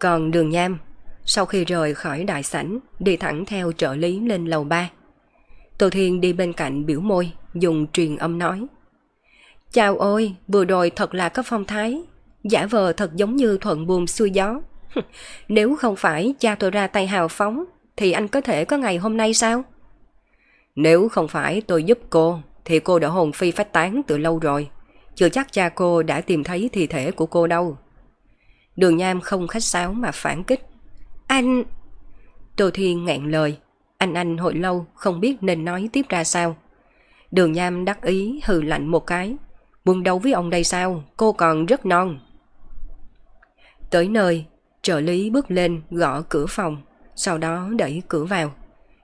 Còn đường nham, sau khi rời khỏi đại sảnh, đi thẳng theo trợ lý lên lầu 3. Tô Thiên đi bên cạnh biểu môi, dùng truyền âm nói. Chào ôi, vừa rồi thật là có phong thái, giả vờ thật giống như thuận buồm xuôi gió. Nếu không phải cha tôi ra tay hào phóng, thì anh có thể có ngày hôm nay sao? Nếu không phải tôi giúp cô, thì cô đã hồn phi phách tán từ lâu rồi. Chưa chắc cha cô đã tìm thấy thi thể của cô đâu. Đường Nham không khách sáo mà phản kích. Anh... Tô Thiên ngẹn lời. Anh anh hồi lâu không biết nên nói tiếp ra sao. Đường Nham đắc ý hừ lạnh một cái. Buồn đấu với ông đây sao? Cô còn rất non. Tới nơi, trợ lý bước lên gõ cửa phòng, sau đó đẩy cửa vào.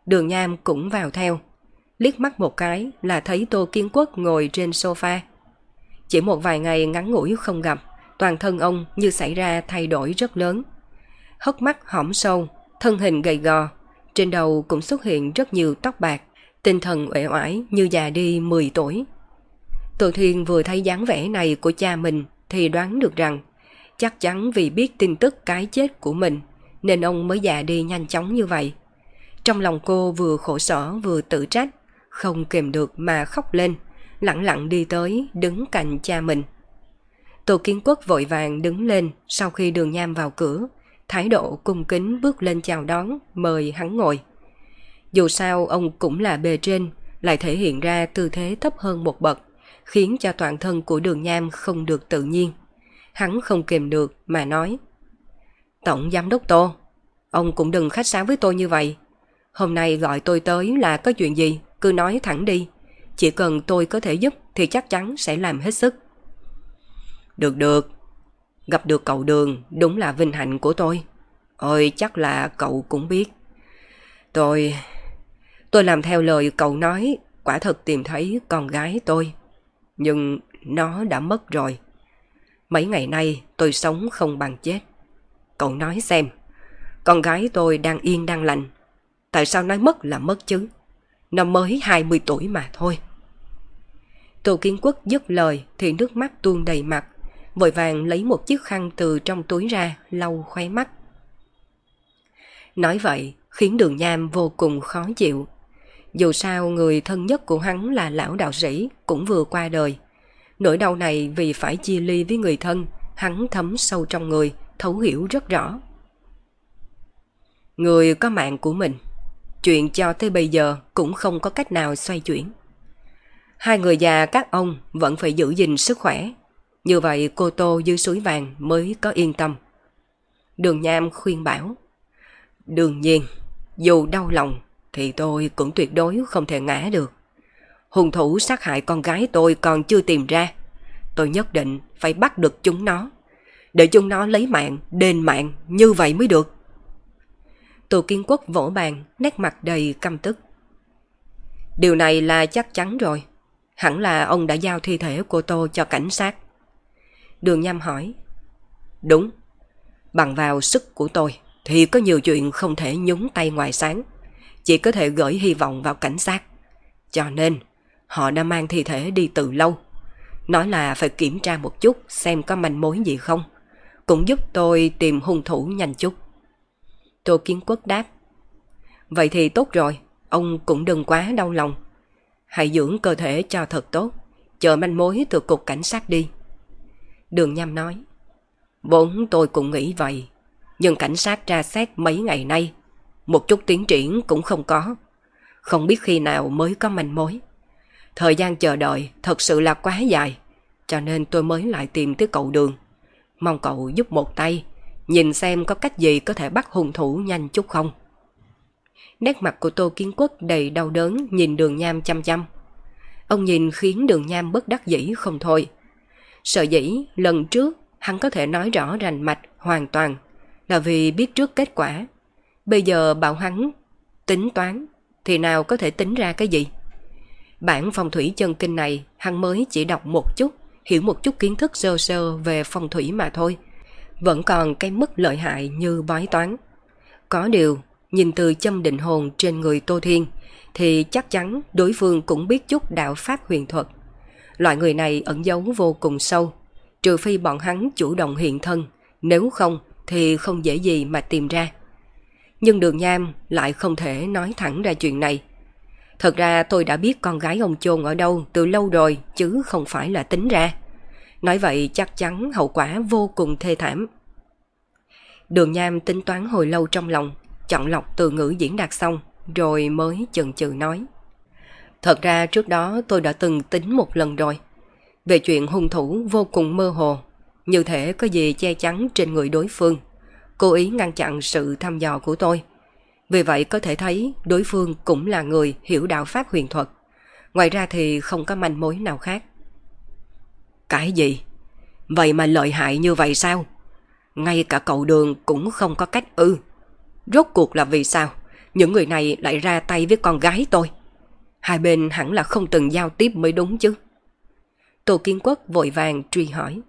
Đường Nham cũng vào theo. Liếc mắt một cái là thấy Tô Kiên Quốc ngồi trên sofa. Chỉ một vài ngày ngắn ngủi không gặp, toàn thân ông như xảy ra thay đổi rất lớn. Hốc mắt hõm sâu, thân hình gầy gò, trên đầu cũng xuất hiện rất nhiều tóc bạc, tinh thần uể oải như già đi 10 tuổi. Tô Thiên vừa thấy dáng vẻ này của cha mình thì đoán được rằng chắc chắn vì biết tin tức cái chết của mình nên ông mới già đi nhanh chóng như vậy. Trong lòng cô vừa khổ sở vừa tự trách, không kềm được mà khóc lên, lặng lặng đi tới đứng cạnh cha mình. Tô Kiến Quốc vội vàng đứng lên sau khi đường nham vào cửa, thái độ cung kính bước lên chào đón, mời hắn ngồi. Dù sao ông cũng là bề trên, lại thể hiện ra tư thế thấp hơn một bậc, khiến cho toàn thân của đường nham không được tự nhiên. Hắn không kìm được mà nói. Tổng giám đốc Tô, ông cũng đừng khách sáo với tôi như vậy. Hôm nay gọi tôi tới là có chuyện gì, cứ nói thẳng đi. Chỉ cần tôi có thể giúp thì chắc chắn sẽ làm hết sức. Được được, gặp được cậu đường đúng là vinh hạnh của tôi. Ôi chắc là cậu cũng biết. Tôi... Tôi làm theo lời cậu nói, quả thật tìm thấy con gái tôi. Nhưng nó đã mất rồi. Mấy ngày nay tôi sống không bằng chết. Cậu nói xem, con gái tôi đang yên đang lành. Tại sao nói mất là mất chứ? Nó mới 20 tuổi mà thôi. Tô Kiến Quốc dứt lời thì nước mắt tuôn đầy mặt, vội vàng lấy một chiếc khăn từ trong túi ra lau khóe mắt. Nói vậy khiến đường nham vô cùng khó chịu. Dù sao người thân nhất của hắn là lão đạo sĩ cũng vừa qua đời. Nỗi đau này vì phải chia ly với người thân, hắn thấm sâu trong người, thấu hiểu rất rõ. Người có mạng của mình, chuyện cho tới bây giờ cũng không có cách nào xoay chuyển. Hai người già các ông vẫn phải giữ gìn sức khỏe, như vậy cô Tô dưới suối vàng mới có yên tâm. Đường Nham khuyên bảo. Đương nhiên, dù đau lòng thì tôi cũng tuyệt đối không thể ngã được. Hùng thủ sát hại con gái tôi còn chưa tìm ra. Tôi nhất định phải bắt được chúng nó. Để chúng nó lấy mạng, đền mạng, như vậy mới được. Tô Kiên Quốc vỗ bàn, nét mặt đầy căm tức. Điều này là chắc chắn rồi. Hẳn là ông đã giao thi thể của tôi cho cảnh sát. Đường Nham hỏi. Đúng. Bằng vào sức của tôi thì có nhiều chuyện không thể nhúng tay ngoài sáng. Chỉ có thể gửi hy vọng vào cảnh sát. Cho nên họ đã mang thi thể đi từ lâu. Nói là phải kiểm tra một chút xem có manh mối gì không. Cũng giúp tôi tìm hung thủ nhanh chút. Tô Kiến Quốc đáp. Vậy thì tốt rồi, ông cũng đừng quá đau lòng. Hãy dưỡng cơ thể cho thật tốt, chờ manh mối từ cục cảnh sát đi. Đường Nham nói. Vốn tôi cũng nghĩ vậy, nhưng cảnh sát tra xét mấy ngày nay, một chút tiến triển cũng không có. Không biết khi nào mới có manh mối. Thời gian chờ đợi thật sự là quá dài, cho nên tôi mới lại tìm tới cậu đường. Mong cậu giúp một tay, nhìn xem có cách gì có thể bắt hung thủ nhanh chút không. Nét mặt của Tô Kiến Quốc đầy đau đớn nhìn đường nham chăm chăm. Ông nhìn khiến đường nham bất đắc dĩ không thôi. Sợ dĩ lần trước hắn có thể nói rõ rành mạch hoàn toàn là vì biết trước kết quả. Bây giờ bảo hắn tính toán thì nào có thể tính ra cái gì. Bản phong thủy chân kinh này hắn mới chỉ đọc một chút, hiểu một chút kiến thức sơ sơ về phong thủy mà thôi. Vẫn còn cái mức lợi hại như bói toán. Có điều, nhìn từ châm định hồn trên người Tô Thiên, thì chắc chắn đối phương cũng biết chút đạo pháp huyền thuật. Loại người này ẩn giấu vô cùng sâu, trừ phi bọn hắn chủ động hiện thân, nếu không thì không dễ gì mà tìm ra. Nhưng đường nham lại không thể nói thẳng ra chuyện này. Thật ra tôi đã biết con gái ông chôn ở đâu từ lâu rồi chứ không phải là tính ra. Nói vậy chắc chắn hậu quả vô cùng thê thảm. Đường nham tính toán hồi lâu trong lòng, chọn lọc từ ngữ diễn đạt xong, rồi mới chần chừ nói. Thật ra trước đó tôi đã từng tính một lần rồi. Về chuyện hung thủ vô cùng mơ hồ, như thể có gì che chắn trên người đối phương, cố ý ngăn chặn sự thăm dò của tôi. Vì vậy có thể thấy đối phương cũng là người hiểu đạo pháp huyền thuật. Ngoài ra thì không có manh mối nào khác. Cái gì? Vậy mà lợi hại như vậy sao? Ngay cả cậu đường cũng không có cách ư. Rốt cuộc là vì sao? Những người này lại ra tay với con gái tôi. Hai bên hẳn là không từng giao tiếp mới đúng chứ. Tô Kiên Quốc vội vàng truy hỏi.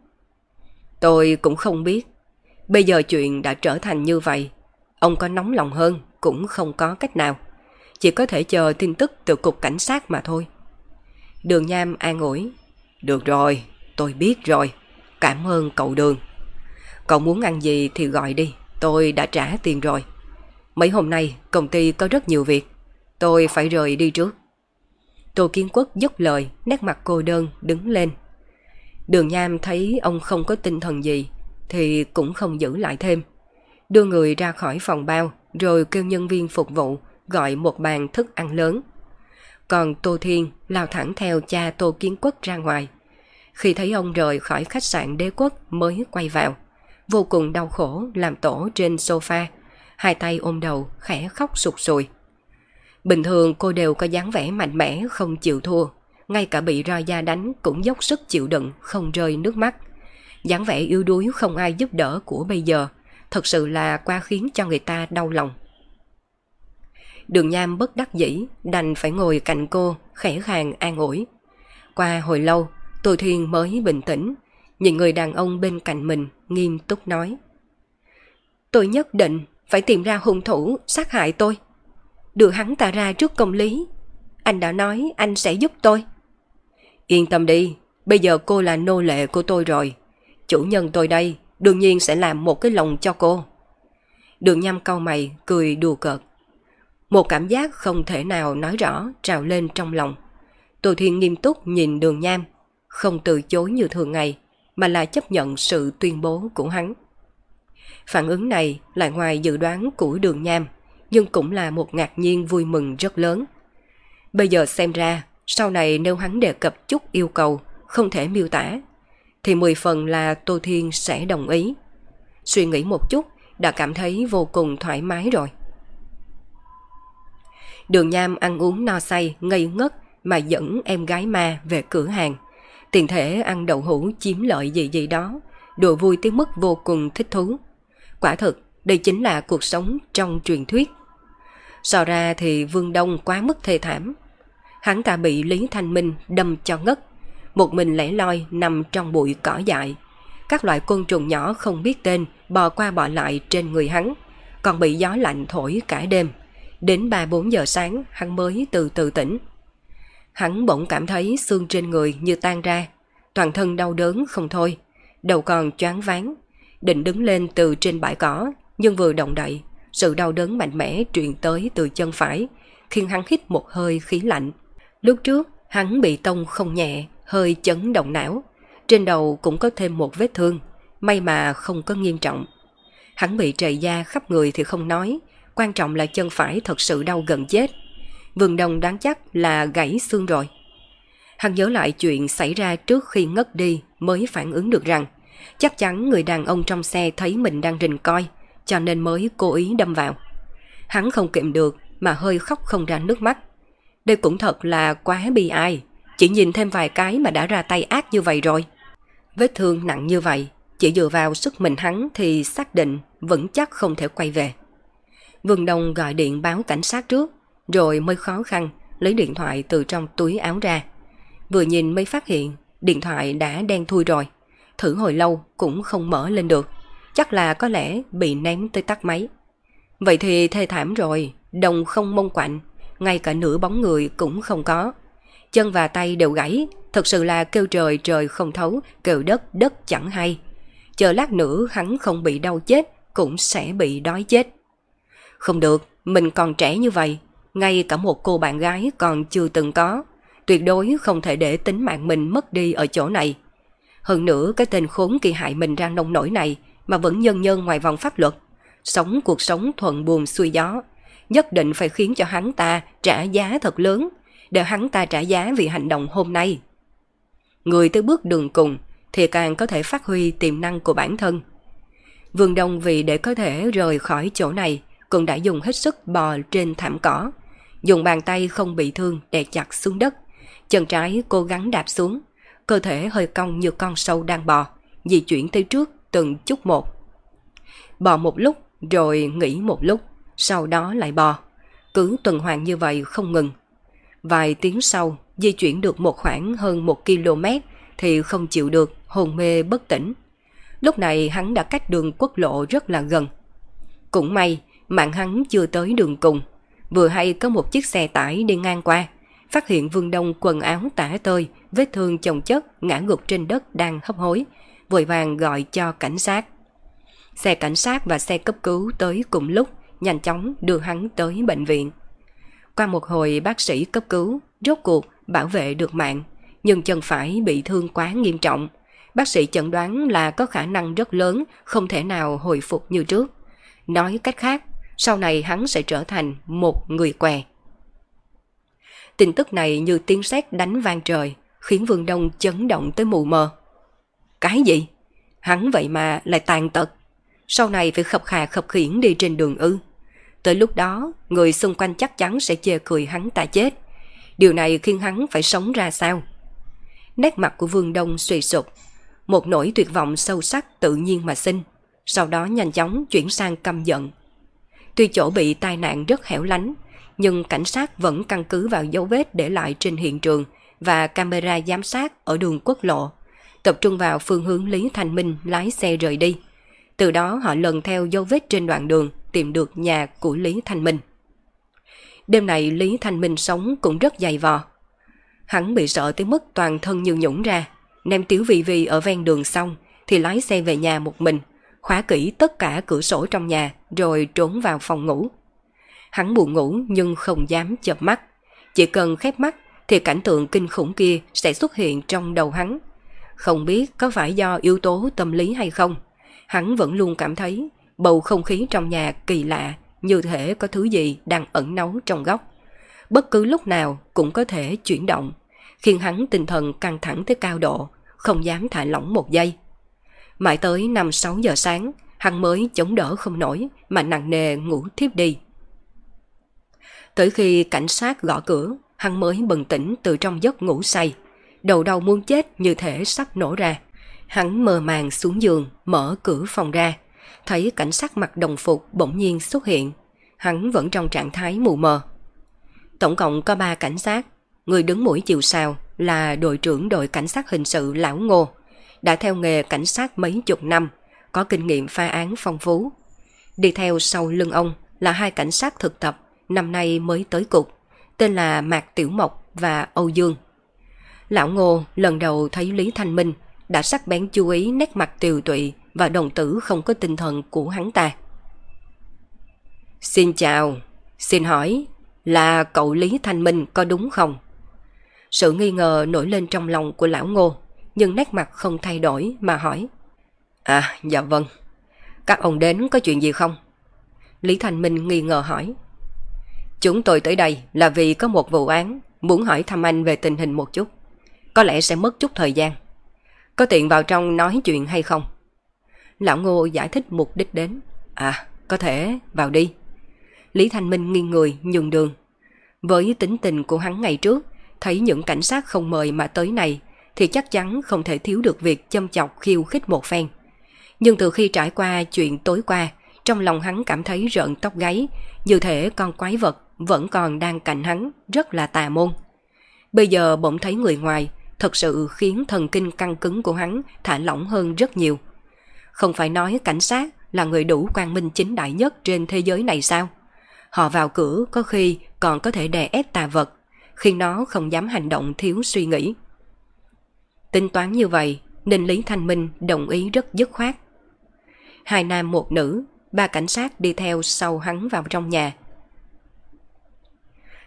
Tôi cũng không biết. Bây giờ chuyện đã trở thành như vậy. Ông có nóng lòng hơn cũng không có cách nào. Chỉ có thể chờ tin tức từ cục cảnh sát mà thôi. Đường Nham an ủi. Được rồi, tôi biết rồi. Cảm ơn cậu Đường. Cậu muốn ăn gì thì gọi đi. Tôi đã trả tiền rồi. Mấy hôm nay công ty có rất nhiều việc. Tôi phải rời đi trước. Tô Kiến Quốc dứt lời, nét mặt cô đơn, đứng lên. Đường Nham thấy ông không có tinh thần gì, thì cũng không giữ lại thêm. Đưa người ra khỏi phòng bao, rồi kêu nhân viên phục vụ, gọi một bàn thức ăn lớn. Còn Tô Thiên lao thẳng theo cha Tô Kiến Quốc ra ngoài. Khi thấy ông rời khỏi khách sạn đế quốc mới quay vào. Vô cùng đau khổ làm tổ trên sofa, hai tay ôm đầu khẽ khóc sụt sùi. Bình thường cô đều có dáng vẻ mạnh mẽ không chịu thua, ngay cả bị roi da đánh cũng dốc sức chịu đựng không rơi nước mắt. dáng vẻ yếu đuối không ai giúp đỡ của bây giờ, thật sự là qua khiến cho người ta đau lòng. Đường Nham bất đắc dĩ, đành phải ngồi cạnh cô, khẽ khàng an ủi. Qua hồi lâu, Tô Thiên mới bình tĩnh, nhìn người đàn ông bên cạnh mình, nghiêm túc nói. Tôi nhất định phải tìm ra hung thủ sát hại tôi. Đưa hắn ta ra trước công lý. Anh đã nói anh sẽ giúp tôi. Yên tâm đi, bây giờ cô là nô lệ của tôi rồi. Chủ nhân tôi đây, đương nhiên sẽ làm một cái lòng cho cô. Đường nhăm cau mày, cười đùa cợt. Một cảm giác không thể nào nói rõ trào lên trong lòng. Tô Thiên nghiêm túc nhìn đường nham, không từ chối như thường ngày, mà là chấp nhận sự tuyên bố của hắn. Phản ứng này lại ngoài dự đoán của đường nham, nhưng cũng là một ngạc nhiên vui mừng rất lớn. Bây giờ xem ra, sau này nếu hắn đề cập chút yêu cầu, không thể miêu tả, thì mười phần là Tô Thiên sẽ đồng ý. Suy nghĩ một chút, đã cảm thấy vô cùng thoải mái rồi. Đường Nham ăn uống no say, ngây ngất mà dẫn em gái ma về cửa hàng. Tiền thể ăn đậu hũ chiếm lợi gì gì đó, đùa vui tới mức vô cùng thích thú. Quả thực, đây chính là cuộc sống trong truyền thuyết. So ra thì Vương Đông quá mức thê thảm. Hắn ta bị Lý Thanh Minh đâm cho ngất. Một mình lẻ loi nằm trong bụi cỏ dại. Các loại côn trùng nhỏ không biết tên bò qua bò lại trên người hắn. Còn bị gió lạnh thổi cả đêm. Đến 3-4 giờ sáng, hắn mới từ từ tỉnh. Hắn bỗng cảm thấy xương trên người như tan ra. Toàn thân đau đớn không thôi. Đầu còn choáng váng. Định đứng lên từ trên bãi cỏ, nhưng vừa động đậy sự đau đớn mạnh mẽ truyền tới từ chân phải, khiến hắn hít một hơi khí lạnh. Lúc trước, hắn bị tông không nhẹ, hơi chấn động não. Trên đầu cũng có thêm một vết thương, may mà không có nghiêm trọng. Hắn bị trầy da khắp người thì không nói, quan trọng là chân phải thật sự đau gần chết. Vườn đồng đáng chắc là gãy xương rồi. Hắn nhớ lại chuyện xảy ra trước khi ngất đi mới phản ứng được rằng chắc chắn người đàn ông trong xe thấy mình đang rình coi, cho nên mới cố ý đâm vào. Hắn không kiệm được mà hơi khóc không ra nước mắt. Đây cũng thật là quá bi ai, chỉ nhìn thêm vài cái mà đã ra tay ác như vậy rồi. Vết thương nặng như vậy, chỉ dựa vào sức mình hắn thì xác định vẫn chắc không thể quay về. Vương Đông gọi điện báo cảnh sát trước, rồi mới khó khăn lấy điện thoại từ trong túi áo ra. Vừa nhìn mới phát hiện điện thoại đã đen thui rồi. Thử hồi lâu cũng không mở lên được. Chắc là có lẽ bị ném tới tắt máy. Vậy thì thê thảm rồi, đồng không mông quạnh, ngay cả nửa bóng người cũng không có. Chân và tay đều gãy, thật sự là kêu trời trời không thấu, kêu đất đất chẳng hay. Chờ lát nữa hắn không bị đau chết, cũng sẽ bị đói chết. Không được, mình còn trẻ như vậy, ngay cả một cô bạn gái còn chưa từng có. Tuyệt đối không thể để tính mạng mình mất đi ở chỗ này. Hơn nữa cái tên khốn kỳ hại mình ra nông nổi này mà vẫn nhân nhân ngoài vòng pháp luật. Sống cuộc sống thuận buồm xuôi gió. Nhất định phải khiến cho hắn ta trả giá thật lớn để hắn ta trả giá vì hành động hôm nay. Người tới bước đường cùng thì càng có thể phát huy tiềm năng của bản thân. Vương Đông vì để có thể rời khỏi chỗ này cũng đã dùng hết sức bò trên thảm cỏ. Dùng bàn tay không bị thương đè chặt xuống đất. Chân trái cố gắng đạp xuống. Cơ thể hơi cong như con sâu đang bò, di chuyển tới trước từng chút một. Bò một lúc rồi nghỉ một lúc, sau đó lại bò. Cứ tuần hoàn như vậy không ngừng. Vài tiếng sau, di chuyển được một khoảng hơn một km thì không chịu được, hồn mê bất tỉnh. Lúc này hắn đã cách đường quốc lộ rất là gần. Cũng may, mạng hắn chưa tới đường cùng. Vừa hay có một chiếc xe tải đi ngang qua, phát hiện Vương Đông quần áo tả tơi, vết thương chồng chất, ngã gục trên đất đang hấp hối, vội vàng gọi cho cảnh sát. Xe cảnh sát và xe cấp cứu tới cùng lúc, nhanh chóng đưa hắn tới bệnh viện. Qua một hồi bác sĩ cấp cứu, rốt cuộc bảo vệ được mạng, nhưng chân phải bị thương quá nghiêm trọng. Bác sĩ chẩn đoán là có khả năng rất lớn, không thể nào hồi phục như trước. Nói cách khác, sau này hắn sẽ trở thành một người què. Tin tức này như tiếng sét đánh vang trời, khiến Vương Đông chấn động tới mù mờ. Cái gì? Hắn vậy mà lại tàn tật. Sau này phải khập khà khập khiển đi trên đường ư. Tới lúc đó, người xung quanh chắc chắn sẽ chê cười hắn ta chết. Điều này khiến hắn phải sống ra sao? Nét mặt của Vương Đông suy sụp. Một nỗi tuyệt vọng sâu sắc tự nhiên mà sinh. Sau đó nhanh chóng chuyển sang căm giận. Tuy chỗ bị tai nạn rất hẻo lánh, nhưng cảnh sát vẫn căn cứ vào dấu vết để lại trên hiện trường và camera giám sát ở đường quốc lộ, tập trung vào phương hướng Lý Thành Minh lái xe rời đi. Từ đó họ lần theo dấu vết trên đoạn đường tìm được nhà của Lý Thành Minh. Đêm này Lý Thành Minh sống cũng rất dày vò. Hắn bị sợ tới mức toàn thân như nhũng ra, ném tiểu vị vị ở ven đường xong thì lái xe về nhà một mình, khóa kỹ tất cả cửa sổ trong nhà rồi trốn vào phòng ngủ. Hắn buồn ngủ nhưng không dám chợp mắt. Chỉ cần khép mắt thì cảnh tượng kinh khủng kia sẽ xuất hiện trong đầu hắn. Không biết có phải do yếu tố tâm lý hay không, hắn vẫn luôn cảm thấy bầu không khí trong nhà kỳ lạ như thể có thứ gì đang ẩn nấu trong góc. Bất cứ lúc nào cũng có thể chuyển động, khiến hắn tinh thần căng thẳng tới cao độ, không dám thả lỏng một giây. Mãi tới 5-6 giờ sáng, hắn mới chống đỡ không nổi mà nặng nề ngủ thiếp đi. Tới khi cảnh sát gõ cửa, hắn mới bừng tỉnh từ trong giấc ngủ say. Đầu đầu muốn chết như thể sắp nổ ra. Hắn mơ màng xuống giường, mở cửa phòng ra. Thấy cảnh sát mặc đồng phục bỗng nhiên xuất hiện. Hắn vẫn trong trạng thái mù mờ. Tổng cộng có 3 cảnh sát. Người đứng mũi chiều sao là đội trưởng đội cảnh sát hình sự Lão Ngô. Đã theo nghề cảnh sát mấy chục năm, có kinh nghiệm phá án phong phú. Đi theo sau lưng ông là hai cảnh sát thực tập năm nay mới tới cục, tên là Mạc Tiểu Mộc và Âu Dương. Lão Ngô lần đầu thấy Lý Thanh Minh đã sắc bén chú ý nét mặt tiều tụy và đồng tử không có tinh thần của hắn ta. Xin chào, xin hỏi là cậu Lý Thanh Minh có đúng không? Sự nghi ngờ nổi lên trong lòng của lão Ngô, nhưng nét mặt không thay đổi mà hỏi. À, dạ vâng. Các ông đến có chuyện gì không? Lý Thanh Minh nghi ngờ hỏi. Chúng tôi tới đây là vì có một vụ án, muốn hỏi thăm anh về tình hình một chút. Có lẽ sẽ mất chút thời gian. Có tiện vào trong nói chuyện hay không? Lão Ngô giải thích mục đích đến. À, có thể, vào đi. Lý Thanh Minh nghiêng người, nhường đường. Với tính tình của hắn ngày trước, thấy những cảnh sát không mời mà tới này, thì chắc chắn không thể thiếu được việc châm chọc khiêu khích một phen. Nhưng từ khi trải qua chuyện tối qua, trong lòng hắn cảm thấy rợn tóc gáy, như thể con quái vật vẫn còn đang cạnh hắn, rất là tà môn. Bây giờ bỗng thấy người ngoài, thật sự khiến thần kinh căng cứng của hắn thả lỏng hơn rất nhiều. Không phải nói cảnh sát là người đủ quang minh chính đại nhất trên thế giới này sao? Họ vào cửa có khi còn có thể đè ép tà vật, khi nó không dám hành động thiếu suy nghĩ. Tính toán như vậy, nên Lý Thanh Minh đồng ý rất dứt khoát. Hai nam một nữ, ba cảnh sát đi theo sau hắn vào trong nhà.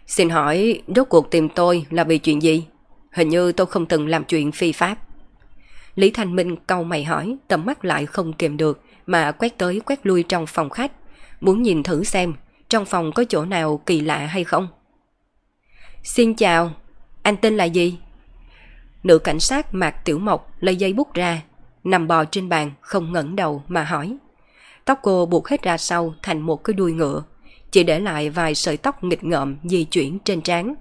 Xin hỏi, rốt cuộc tìm tôi là vì chuyện gì? Hình như tôi không từng làm chuyện phi pháp. Lý Thanh Minh câu mày hỏi, tầm mắt lại không kìm được, mà quét tới quét lui trong phòng khách, muốn nhìn thử xem trong phòng có chỗ nào kỳ lạ hay không. Xin chào, anh tên là gì? Nữ cảnh sát Mạc Tiểu Mộc lấy dây bút ra, nằm bò trên bàn không ngẩng đầu mà hỏi. Tóc cô buộc hết ra sau thành một cái đuôi ngựa, chỉ để lại vài sợi tóc nghịch ngợm di chuyển trên trán.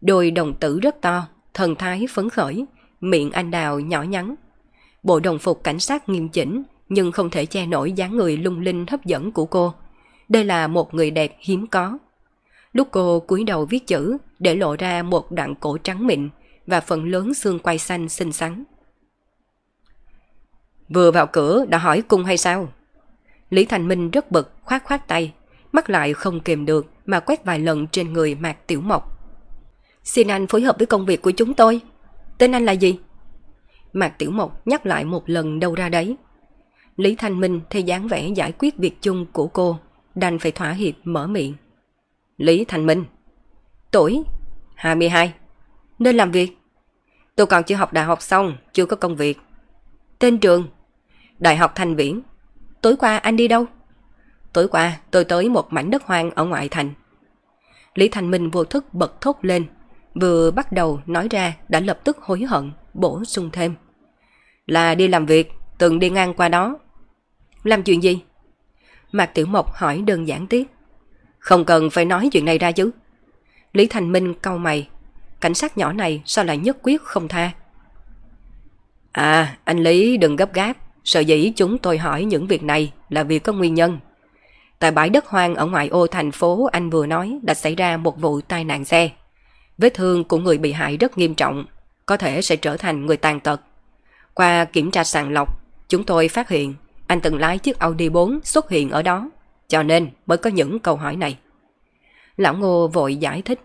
Đôi đồng tử rất to, thần thái phấn khởi, miệng anh đào nhỏ nhắn. Bộ đồng phục cảnh sát nghiêm chỉnh, nhưng không thể che nổi dáng người lung linh hấp dẫn của cô. Đây là một người đẹp hiếm có. Lúc cô cúi đầu viết chữ để lộ ra một đoạn cổ trắng mịn và phần lớn xương quai xanh xinh xắn. Vừa vào cửa đã hỏi cung hay sao? Lý Thành Minh rất bực khoát khoát tay, mắt lại không kìm được mà quét vài lần trên người Mạc Tiểu Mộc. Xin anh phối hợp với công việc của chúng tôi. Tên anh là gì? Mạc Tiểu Mộc nhắc lại một lần đâu ra đấy. Lý Thanh Minh thấy dáng vẻ giải quyết việc chung của cô, đành phải thỏa hiệp mở miệng. Lý Thanh Minh Tuổi 22 nên làm việc Tôi còn chưa học đại học xong, chưa có công việc. Tên trường Đại học Thành Viễn Tối qua anh đi đâu? Tối qua tôi tới một mảnh đất hoang ở ngoại thành. Lý Thành Minh vô thức bật thốt lên, vừa bắt đầu nói ra đã lập tức hối hận, bổ sung thêm. Là đi làm việc, từng đi ngang qua đó. Làm chuyện gì? Mạc Tiểu Mộc hỏi đơn giản tiếp. Không cần phải nói chuyện này ra chứ. Lý Thành Minh cau mày. Cảnh sát nhỏ này sao lại nhất quyết không tha? À, anh Lý đừng gấp gáp. Sợ dĩ chúng tôi hỏi những việc này là vì có nguyên nhân. Tại bãi đất hoang ở ngoại ô thành phố anh vừa nói đã xảy ra một vụ tai nạn xe. Vết thương của người bị hại rất nghiêm trọng, có thể sẽ trở thành người tàn tật. Qua kiểm tra sàng lọc, chúng tôi phát hiện anh từng lái chiếc Audi 4 xuất hiện ở đó, cho nên mới có những câu hỏi này. Lão Ngô vội giải thích.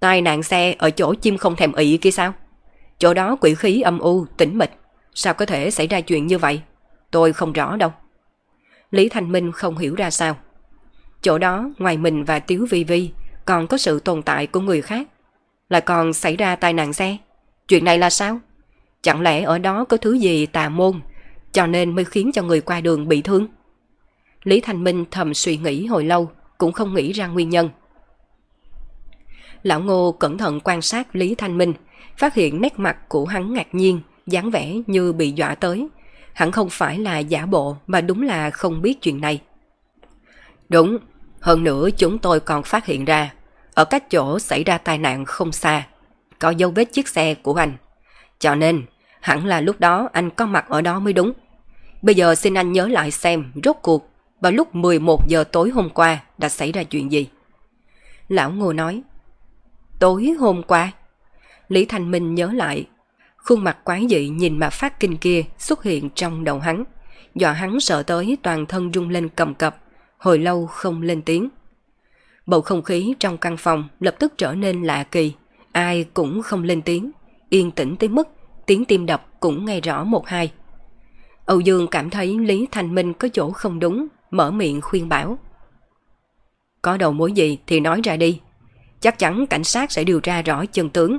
Tai nạn xe ở chỗ chim không thèm ị kia sao? Chỗ đó quỷ khí âm u, tĩnh mịch. Sao có thể xảy ra chuyện như vậy? Tôi không rõ đâu. Lý Thành Minh không hiểu ra sao. Chỗ đó ngoài mình và Tiếu Vi Vi còn có sự tồn tại của người khác. Lại còn xảy ra tai nạn xe. Chuyện này là sao? Chẳng lẽ ở đó có thứ gì tà môn cho nên mới khiến cho người qua đường bị thương? Lý Thành Minh thầm suy nghĩ hồi lâu cũng không nghĩ ra nguyên nhân. Lão Ngô cẩn thận quan sát Lý Thanh Minh, phát hiện nét mặt của hắn ngạc nhiên, dáng vẻ như bị dọa tới. Hẳn không phải là giả bộ mà đúng là không biết chuyện này. Đúng, hơn nữa chúng tôi còn phát hiện ra, ở cách chỗ xảy ra tai nạn không xa, có dấu vết chiếc xe của anh. Cho nên, hẳn là lúc đó anh có mặt ở đó mới đúng. Bây giờ xin anh nhớ lại xem rốt cuộc vào lúc 11 giờ tối hôm qua đã xảy ra chuyện gì. Lão Ngô nói, tối hôm qua? Lý Thành Minh nhớ lại, khuôn mặt quái dị nhìn mà phát kinh kia xuất hiện trong đầu hắn, dọa hắn sợ tới toàn thân rung lên cầm cập, hồi lâu không lên tiếng. Bầu không khí trong căn phòng lập tức trở nên lạ kỳ, ai cũng không lên tiếng, yên tĩnh tới mức tiếng tim đập cũng nghe rõ một hai. Âu Dương cảm thấy Lý Thành Minh có chỗ không đúng, mở miệng khuyên bảo. Có đầu mối gì thì nói ra đi. Chắc chắn cảnh sát sẽ điều tra rõ chân tướng.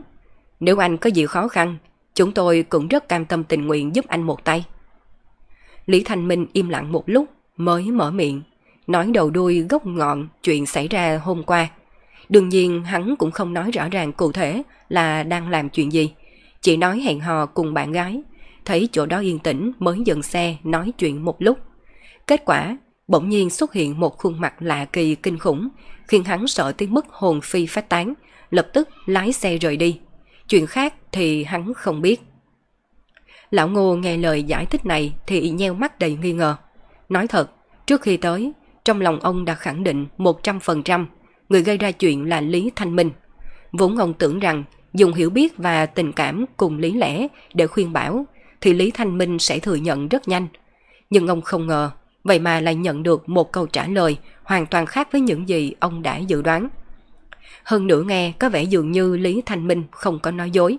Nếu anh có gì khó khăn, chúng tôi cũng rất cam tâm tình nguyện giúp anh một tay. Lý Thành Minh im lặng một lúc mới mở miệng, nói đầu đuôi gốc ngọn chuyện xảy ra hôm qua. Đương nhiên hắn cũng không nói rõ ràng cụ thể là đang làm chuyện gì, chỉ nói hẹn hò cùng bạn gái, thấy chỗ đó yên tĩnh mới dừng xe nói chuyện một lúc. Kết quả bỗng nhiên xuất hiện một khuôn mặt lạ kỳ kinh khủng, khiến hắn sợ tới mức hồn phi phát tán, lập tức lái xe rời đi. chuyện khác thì hắn không biết. Lão Ngô nghe lời giải thích này thì nheo mắt đầy nghi ngờ. Nói thật, trước khi tới, trong lòng ông đã khẳng định 100% người gây ra chuyện là Lý Thanh Minh. Vốn ông tưởng rằng dùng hiểu biết và tình cảm cùng lý lẽ để khuyên bảo thì Lý Thanh Minh sẽ thừa nhận rất nhanh. Nhưng ông không ngờ, vậy mà lại nhận được một câu trả lời hoàn toàn khác với những gì ông đã dự đoán. Hơn nữa nghe có vẻ dường như Lý Thanh Minh không có nói dối.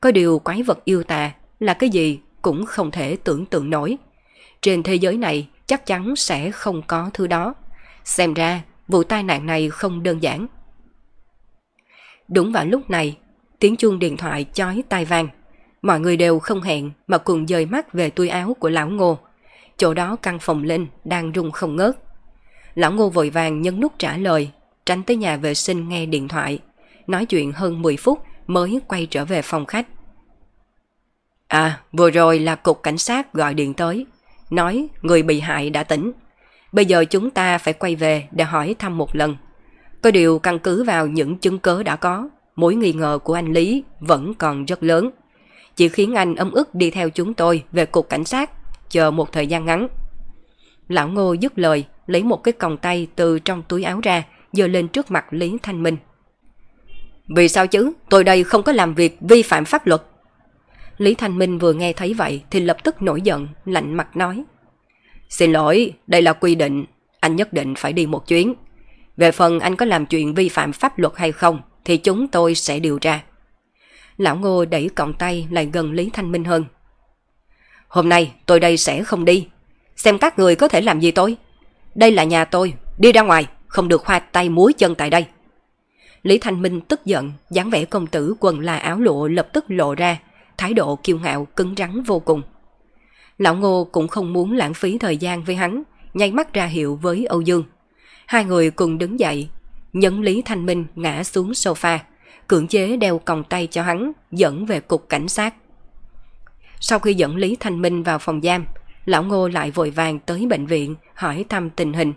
Có điều quái vật yêu tà là cái gì cũng không thể tưởng tượng nổi. Trên thế giới này chắc chắn sẽ không có thứ đó. Xem ra vụ tai nạn này không đơn giản. Đúng vào lúc này, tiếng chuông điện thoại chói tai vang. Mọi người đều không hẹn mà cùng dời mắt về túi áo của lão ngô. Chỗ đó căn phòng lên đang rung không ngớt. Lão ngô vội vàng nhấn nút trả lời, tránh tới nhà vệ sinh nghe điện thoại. Nói chuyện hơn 10 phút mới quay trở về phòng khách. À, vừa rồi là cục cảnh sát gọi điện tới. Nói người bị hại đã tỉnh. Bây giờ chúng ta phải quay về để hỏi thăm một lần. Có điều căn cứ vào những chứng cớ đã có, mối nghi ngờ của anh Lý vẫn còn rất lớn. Chỉ khiến anh ấm ức đi theo chúng tôi về cục cảnh sát, chờ một thời gian ngắn. Lão Ngô dứt lời, lấy một cái còng tay từ trong túi áo ra, giơ lên trước mặt Lý Thanh Minh. Vì sao chứ? Tôi đây không có làm việc vi phạm pháp luật. Lý Thanh Minh vừa nghe thấy vậy thì lập tức nổi giận, lạnh mặt nói. Xin lỗi, đây là quy định, anh nhất định phải đi một chuyến. Về phần anh có làm chuyện vi phạm pháp luật hay không thì chúng tôi sẽ điều tra. Lão Ngô đẩy cọng tay lại gần Lý Thanh Minh hơn. Hôm nay tôi đây sẽ không đi. Xem các người có thể làm gì tôi. Đây là nhà tôi, đi ra ngoài, không được hoa tay muối chân tại đây. Lý Thanh Minh tức giận, dáng vẻ công tử quần là áo lụa lập tức lộ ra, thái độ kiêu ngạo cứng rắn vô cùng. Lão Ngô cũng không muốn lãng phí thời gian với hắn, nháy mắt ra hiệu với Âu Dương. Hai người cùng đứng dậy, nhấn Lý Thanh Minh ngã xuống sofa, cưỡng chế đeo còng tay cho hắn, dẫn về cục cảnh sát. Sau khi dẫn Lý Thanh Minh vào phòng giam, Lão Ngô lại vội vàng tới bệnh viện hỏi thăm tình hình.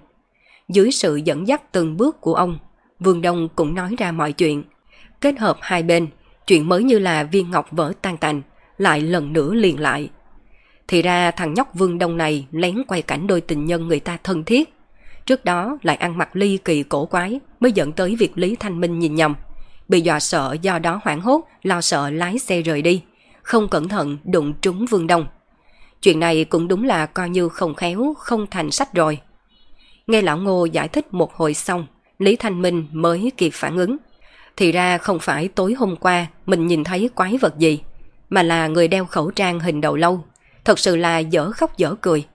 Dưới sự dẫn dắt từng bước của ông, Vương Đông cũng nói ra mọi chuyện. Kết hợp hai bên, chuyện mới như là viên ngọc vỡ tan tành, lại lần nữa liền lại. Thì ra thằng nhóc Vương Đông này lén quay cảnh đôi tình nhân người ta thân thiết. Trước đó lại ăn mặc ly kỳ cổ quái mới dẫn tới việc Lý Thanh Minh nhìn nhầm. Bị dọa sợ do đó hoảng hốt, lo sợ lái xe rời đi. Không cẩn thận đụng trúng Vương Đông. Chuyện này cũng đúng là coi như không khéo, không thành sách rồi. Nghe lão ngô giải thích một hồi xong, Lý Thanh Minh mới kịp phản ứng. Thì ra không phải tối hôm qua mình nhìn thấy quái vật gì, mà là người đeo khẩu trang hình đầu lâu. Thật sự là dở khóc dở cười.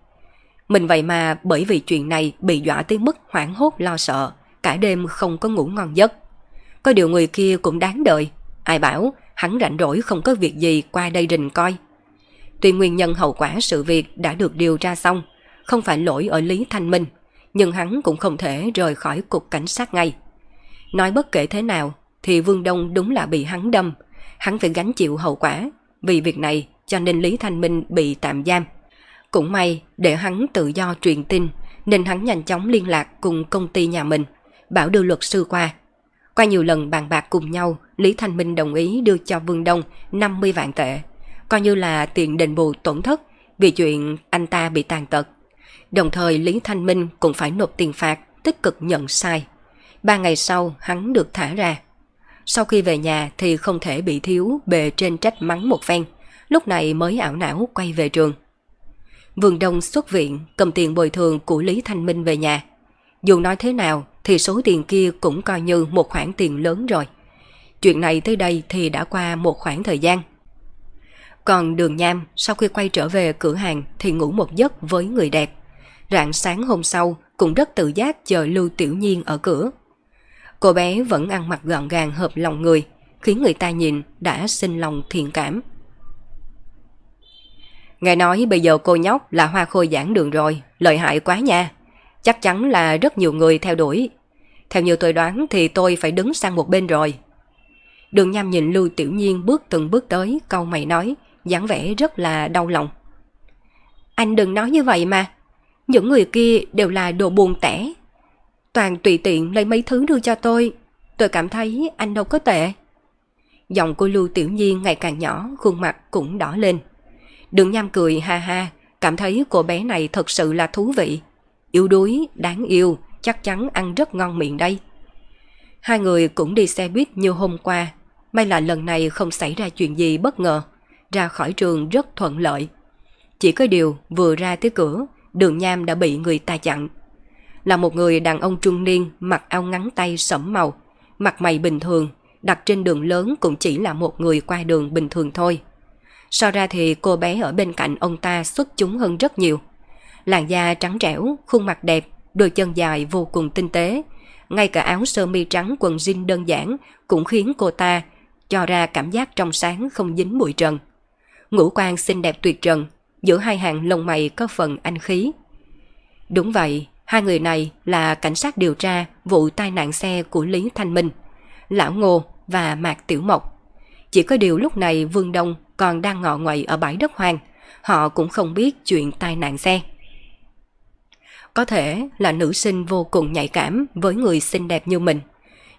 Mình vậy mà bởi vì chuyện này bị dọa tới mức hoảng hốt lo sợ, cả đêm không có ngủ ngon giấc. Có điều người kia cũng đáng đợi, ai bảo hắn rảnh rỗi không có việc gì qua đây rình coi. Tuy nguyên nhân hậu quả sự việc đã được điều tra xong, không phải lỗi ở Lý Thanh Minh, nhưng hắn cũng không thể rời khỏi cục cảnh sát ngay. Nói bất kể thế nào, thì Vương Đông đúng là bị hắn đâm, hắn phải gánh chịu hậu quả, vì việc này cho nên Lý Thanh Minh bị tạm giam. Cũng may để hắn tự do truyền tin, nên hắn nhanh chóng liên lạc cùng công ty nhà mình, bảo đưa luật sư qua. Qua nhiều lần bàn bạc cùng nhau, Lý Thanh Minh đồng ý đưa cho Vương Đông 50 vạn tệ, coi như là tiền đền bù tổn thất vì chuyện anh ta bị tàn tật. Đồng thời Lý Thanh Minh cũng phải nộp tiền phạt, tích cực nhận sai. Ba ngày sau hắn được thả ra. Sau khi về nhà thì không thể bị thiếu bề trên trách mắng một phen, lúc này mới ảo não quay về trường. Vương Đông xuất viện cầm tiền bồi thường của Lý Thanh Minh về nhà. Dù nói thế nào thì số tiền kia cũng coi như một khoản tiền lớn rồi. Chuyện này tới đây thì đã qua một khoảng thời gian. Còn đường Nham sau khi quay trở về cửa hàng thì ngủ một giấc với người đẹp. Rạng sáng hôm sau cũng rất tự giác chờ Lưu Tiểu Nhiên ở cửa. Cô bé vẫn ăn mặc gọn gàng hợp lòng người, khiến người ta nhìn đã sinh lòng thiện cảm. Nghe nói bây giờ cô nhóc là hoa khôi giảng đường rồi, lợi hại quá nha. Chắc chắn là rất nhiều người theo đuổi. Theo như tôi đoán thì tôi phải đứng sang một bên rồi. Đường nham nhìn Lưu Tiểu Nhiên bước từng bước tới, câu mày nói, dáng vẻ rất là đau lòng. Anh đừng nói như vậy mà. Những người kia đều là đồ buồn tẻ. Toàn tùy tiện lấy mấy thứ đưa cho tôi. Tôi cảm thấy anh đâu có tệ. Giọng của Lưu Tiểu Nhiên ngày càng nhỏ, khuôn mặt cũng đỏ lên. Đường Nham cười ha ha, cảm thấy cô bé này thật sự là thú vị. Yếu đuối, đáng yêu, chắc chắn ăn rất ngon miệng đây. Hai người cũng đi xe buýt như hôm qua, may là lần này không xảy ra chuyện gì bất ngờ, ra khỏi trường rất thuận lợi. Chỉ có điều vừa ra tới cửa, đường nham đã bị người ta chặn. Là một người đàn ông trung niên mặc áo ngắn tay sẫm màu, mặt mày bình thường, đặt trên đường lớn cũng chỉ là một người qua đường bình thường thôi. So ra thì cô bé ở bên cạnh ông ta xuất chúng hơn rất nhiều. Làn da trắng trẻo, khuôn mặt đẹp, đôi chân dài vô cùng tinh tế. Ngay cả áo sơ mi trắng quần jean đơn giản cũng khiến cô ta cho ra cảm giác trong sáng không dính bụi trần. Ngũ quan xinh đẹp tuyệt trần, giữa hai hàng lông mày có phần anh khí. Đúng vậy, hai người này là cảnh sát điều tra vụ tai nạn xe của Lý Thanh Minh, Lão Ngô và Mạc Tiểu Mộc. Chỉ có điều lúc này Vương Đông còn đang ngọ ngoậy ở bãi đất hoang, họ cũng không biết chuyện tai nạn xe. Có thể là nữ sinh vô cùng nhạy cảm với người xinh đẹp như mình,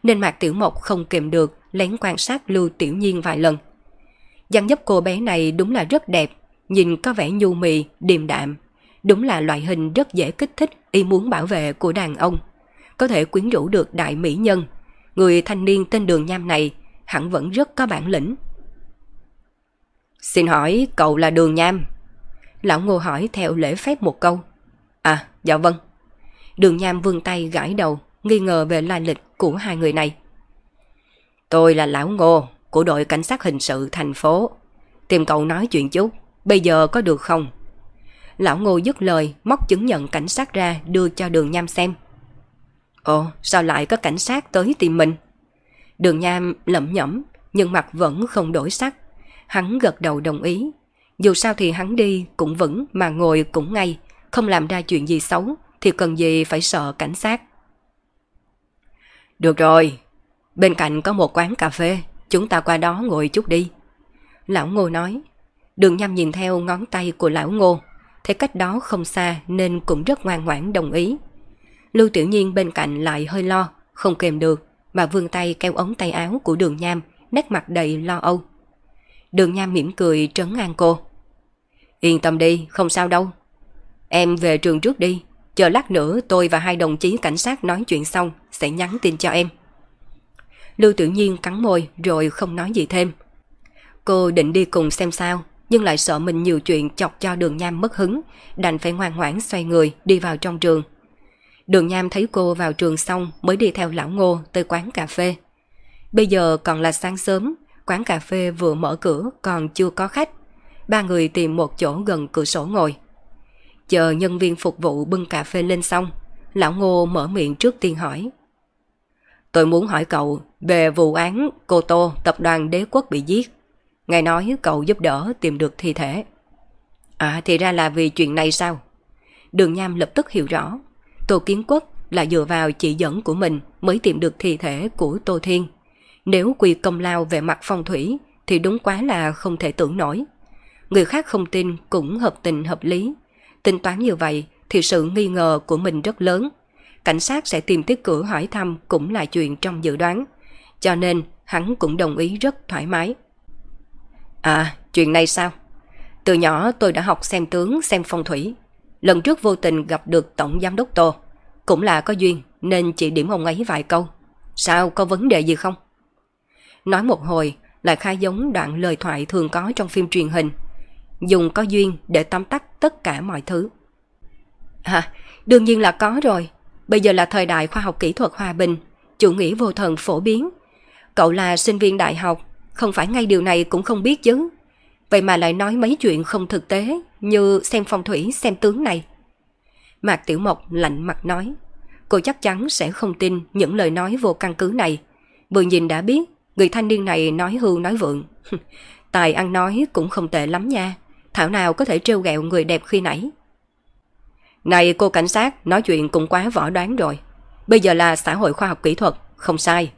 nên Mạc Tiểu Mộc không kìm được lén quan sát Lưu Tiểu Nhiên vài lần. dáng dấp cô bé này đúng là rất đẹp, nhìn có vẻ nhu mì, điềm đạm. Đúng là loại hình rất dễ kích thích ý muốn bảo vệ của đàn ông. Có thể quyến rũ được đại mỹ nhân. Người thanh niên tên đường nham này hẳn vẫn rất có bản lĩnh. Xin hỏi cậu là đường nham? Lão ngô hỏi theo lễ phép một câu. À, dạ vâng. Đường nham vươn tay gãi đầu, nghi ngờ về lai lịch của hai người này. Tôi là Lão Ngô của đội cảnh sát hình sự thành phố. Tìm cậu nói chuyện chút, bây giờ có được không? Lão Ngô dứt lời, móc chứng nhận cảnh sát ra đưa cho đường nham xem. Ồ, sao lại có cảnh sát tới tìm mình? Đường nham lẩm nhẩm, nhưng mặt vẫn không đổi sắc. Hắn gật đầu đồng ý. Dù sao thì hắn đi cũng vững mà ngồi cũng ngay, không làm ra chuyện gì xấu thì cần gì phải sợ cảnh sát. Được rồi, bên cạnh có một quán cà phê, chúng ta qua đó ngồi chút đi. Lão Ngô nói, đường Nham nhìn theo ngón tay của lão Ngô, thấy cách đó không xa nên cũng rất ngoan ngoãn đồng ý. Lưu Tiểu Nhiên bên cạnh lại hơi lo, không kèm được, mà vươn tay kéo ống tay áo của đường nham, nét mặt đầy lo âu. Đường nham mỉm cười trấn an cô. Yên tâm đi, không sao đâu. Em về trường trước đi, chờ lát nữa tôi và hai đồng chí cảnh sát nói chuyện xong sẽ nhắn tin cho em. Lưu Tiểu Nhiên cắn môi rồi không nói gì thêm. Cô định đi cùng xem sao, nhưng lại sợ mình nhiều chuyện chọc cho đường nham mất hứng, đành phải ngoan ngoãn xoay người đi vào trong trường. Đường nham thấy cô vào trường xong mới đi theo lão ngô tới quán cà phê. Bây giờ còn là sáng sớm, quán cà phê vừa mở cửa còn chưa có khách. Ba người tìm một chỗ gần cửa sổ ngồi. Chờ nhân viên phục vụ bưng cà phê lên xong, lão ngô mở miệng trước tiên hỏi. Tôi muốn hỏi cậu về vụ án Cô Tô tập đoàn đế quốc bị giết. Ngài nói cậu giúp đỡ tìm được thi thể. À thì ra là vì chuyện này sao? Đường Nham lập tức hiểu rõ. Tô Kiến Quốc là dựa vào chỉ dẫn của mình mới tìm được thi thể của Tô Thiên. Nếu quy công lao về mặt phong thủy, thì đúng quá là không thể tưởng nổi. Người khác không tin cũng hợp tình hợp lý. Tính toán như vậy thì sự nghi ngờ của mình rất lớn. Cảnh sát sẽ tìm tới cửa hỏi thăm cũng là chuyện trong dự đoán. Cho nên hắn cũng đồng ý rất thoải mái. À, chuyện này sao? Từ nhỏ tôi đã học xem tướng, xem phong thủy. Lần trước vô tình gặp được Tổng Giám đốc Tô. Cũng là có duyên nên chỉ điểm ông ấy vài câu. Sao, có vấn đề gì không? Nói một hồi, lại khai giống đoạn lời thoại thường có trong phim truyền hình. Dùng có duyên để tóm tắt tất cả mọi thứ. À, đương nhiên là có rồi. Bây giờ là thời đại khoa học kỹ thuật hòa bình, chủ nghĩa vô thần phổ biến. Cậu là sinh viên đại học, không phải ngay điều này cũng không biết chứ. Vậy mà lại nói mấy chuyện không thực tế như xem phong thủy, xem tướng này. Mạc Tiểu Mộc lạnh mặt nói. Cô chắc chắn sẽ không tin những lời nói vô căn cứ này. Vừa nhìn đã biết người thanh niên này nói hưu nói vượng. Tài ăn nói cũng không tệ lắm nha. Thảo nào có thể trêu ghẹo người đẹp khi nãy. Này cô cảnh sát, nói chuyện cũng quá võ đoán rồi. Bây giờ là xã hội khoa học kỹ thuật, không sai.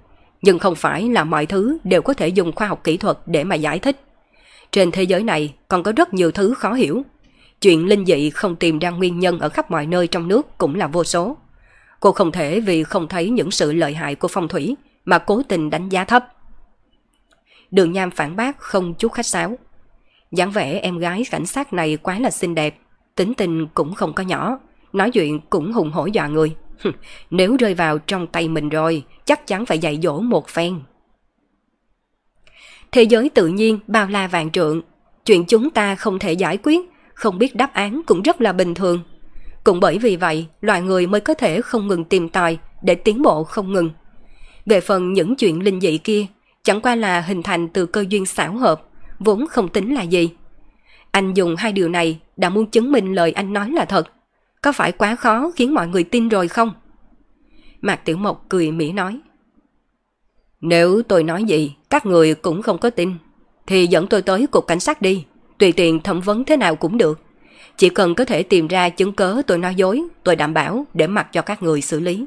Nhưng không phải là mọi thứ đều có thể dùng khoa học kỹ thuật để mà giải thích. Trên thế giới này còn có rất nhiều thứ khó hiểu. Chuyện linh dị không tìm ra nguyên nhân ở khắp mọi nơi trong nước cũng là vô số. Cô không thể vì không thấy những sự lợi hại của phong thủy mà cố tình đánh giá thấp. Đường Nham phản bác không chút khách sáo. dáng vẻ em gái cảnh sát này quá là xinh đẹp, tính tình cũng không có nhỏ, nói chuyện cũng hùng hổ dọa người. Nếu rơi vào trong tay mình rồi, chắc chắn phải dạy dỗ một phen. Thế giới tự nhiên bao la vạn trượng, chuyện chúng ta không thể giải quyết, không biết đáp án cũng rất là bình thường. Cũng bởi vì vậy, loài người mới có thể không ngừng tìm tòi để tiến bộ không ngừng. Về phần những chuyện linh dị kia, chẳng qua là hình thành từ cơ duyên xảo hợp, vốn không tính là gì. Anh dùng hai điều này đã muốn chứng minh lời anh nói là thật. Có phải quá khó khiến mọi người tin rồi không? Mạc Tiểu Mộc cười mỉ nói. Nếu tôi nói gì, các người cũng không có tin, thì dẫn tôi tới cục cảnh sát đi, tùy tiện thẩm vấn thế nào cũng được. Chỉ cần có thể tìm ra chứng cớ tôi nói dối, tôi đảm bảo để mặc cho các người xử lý.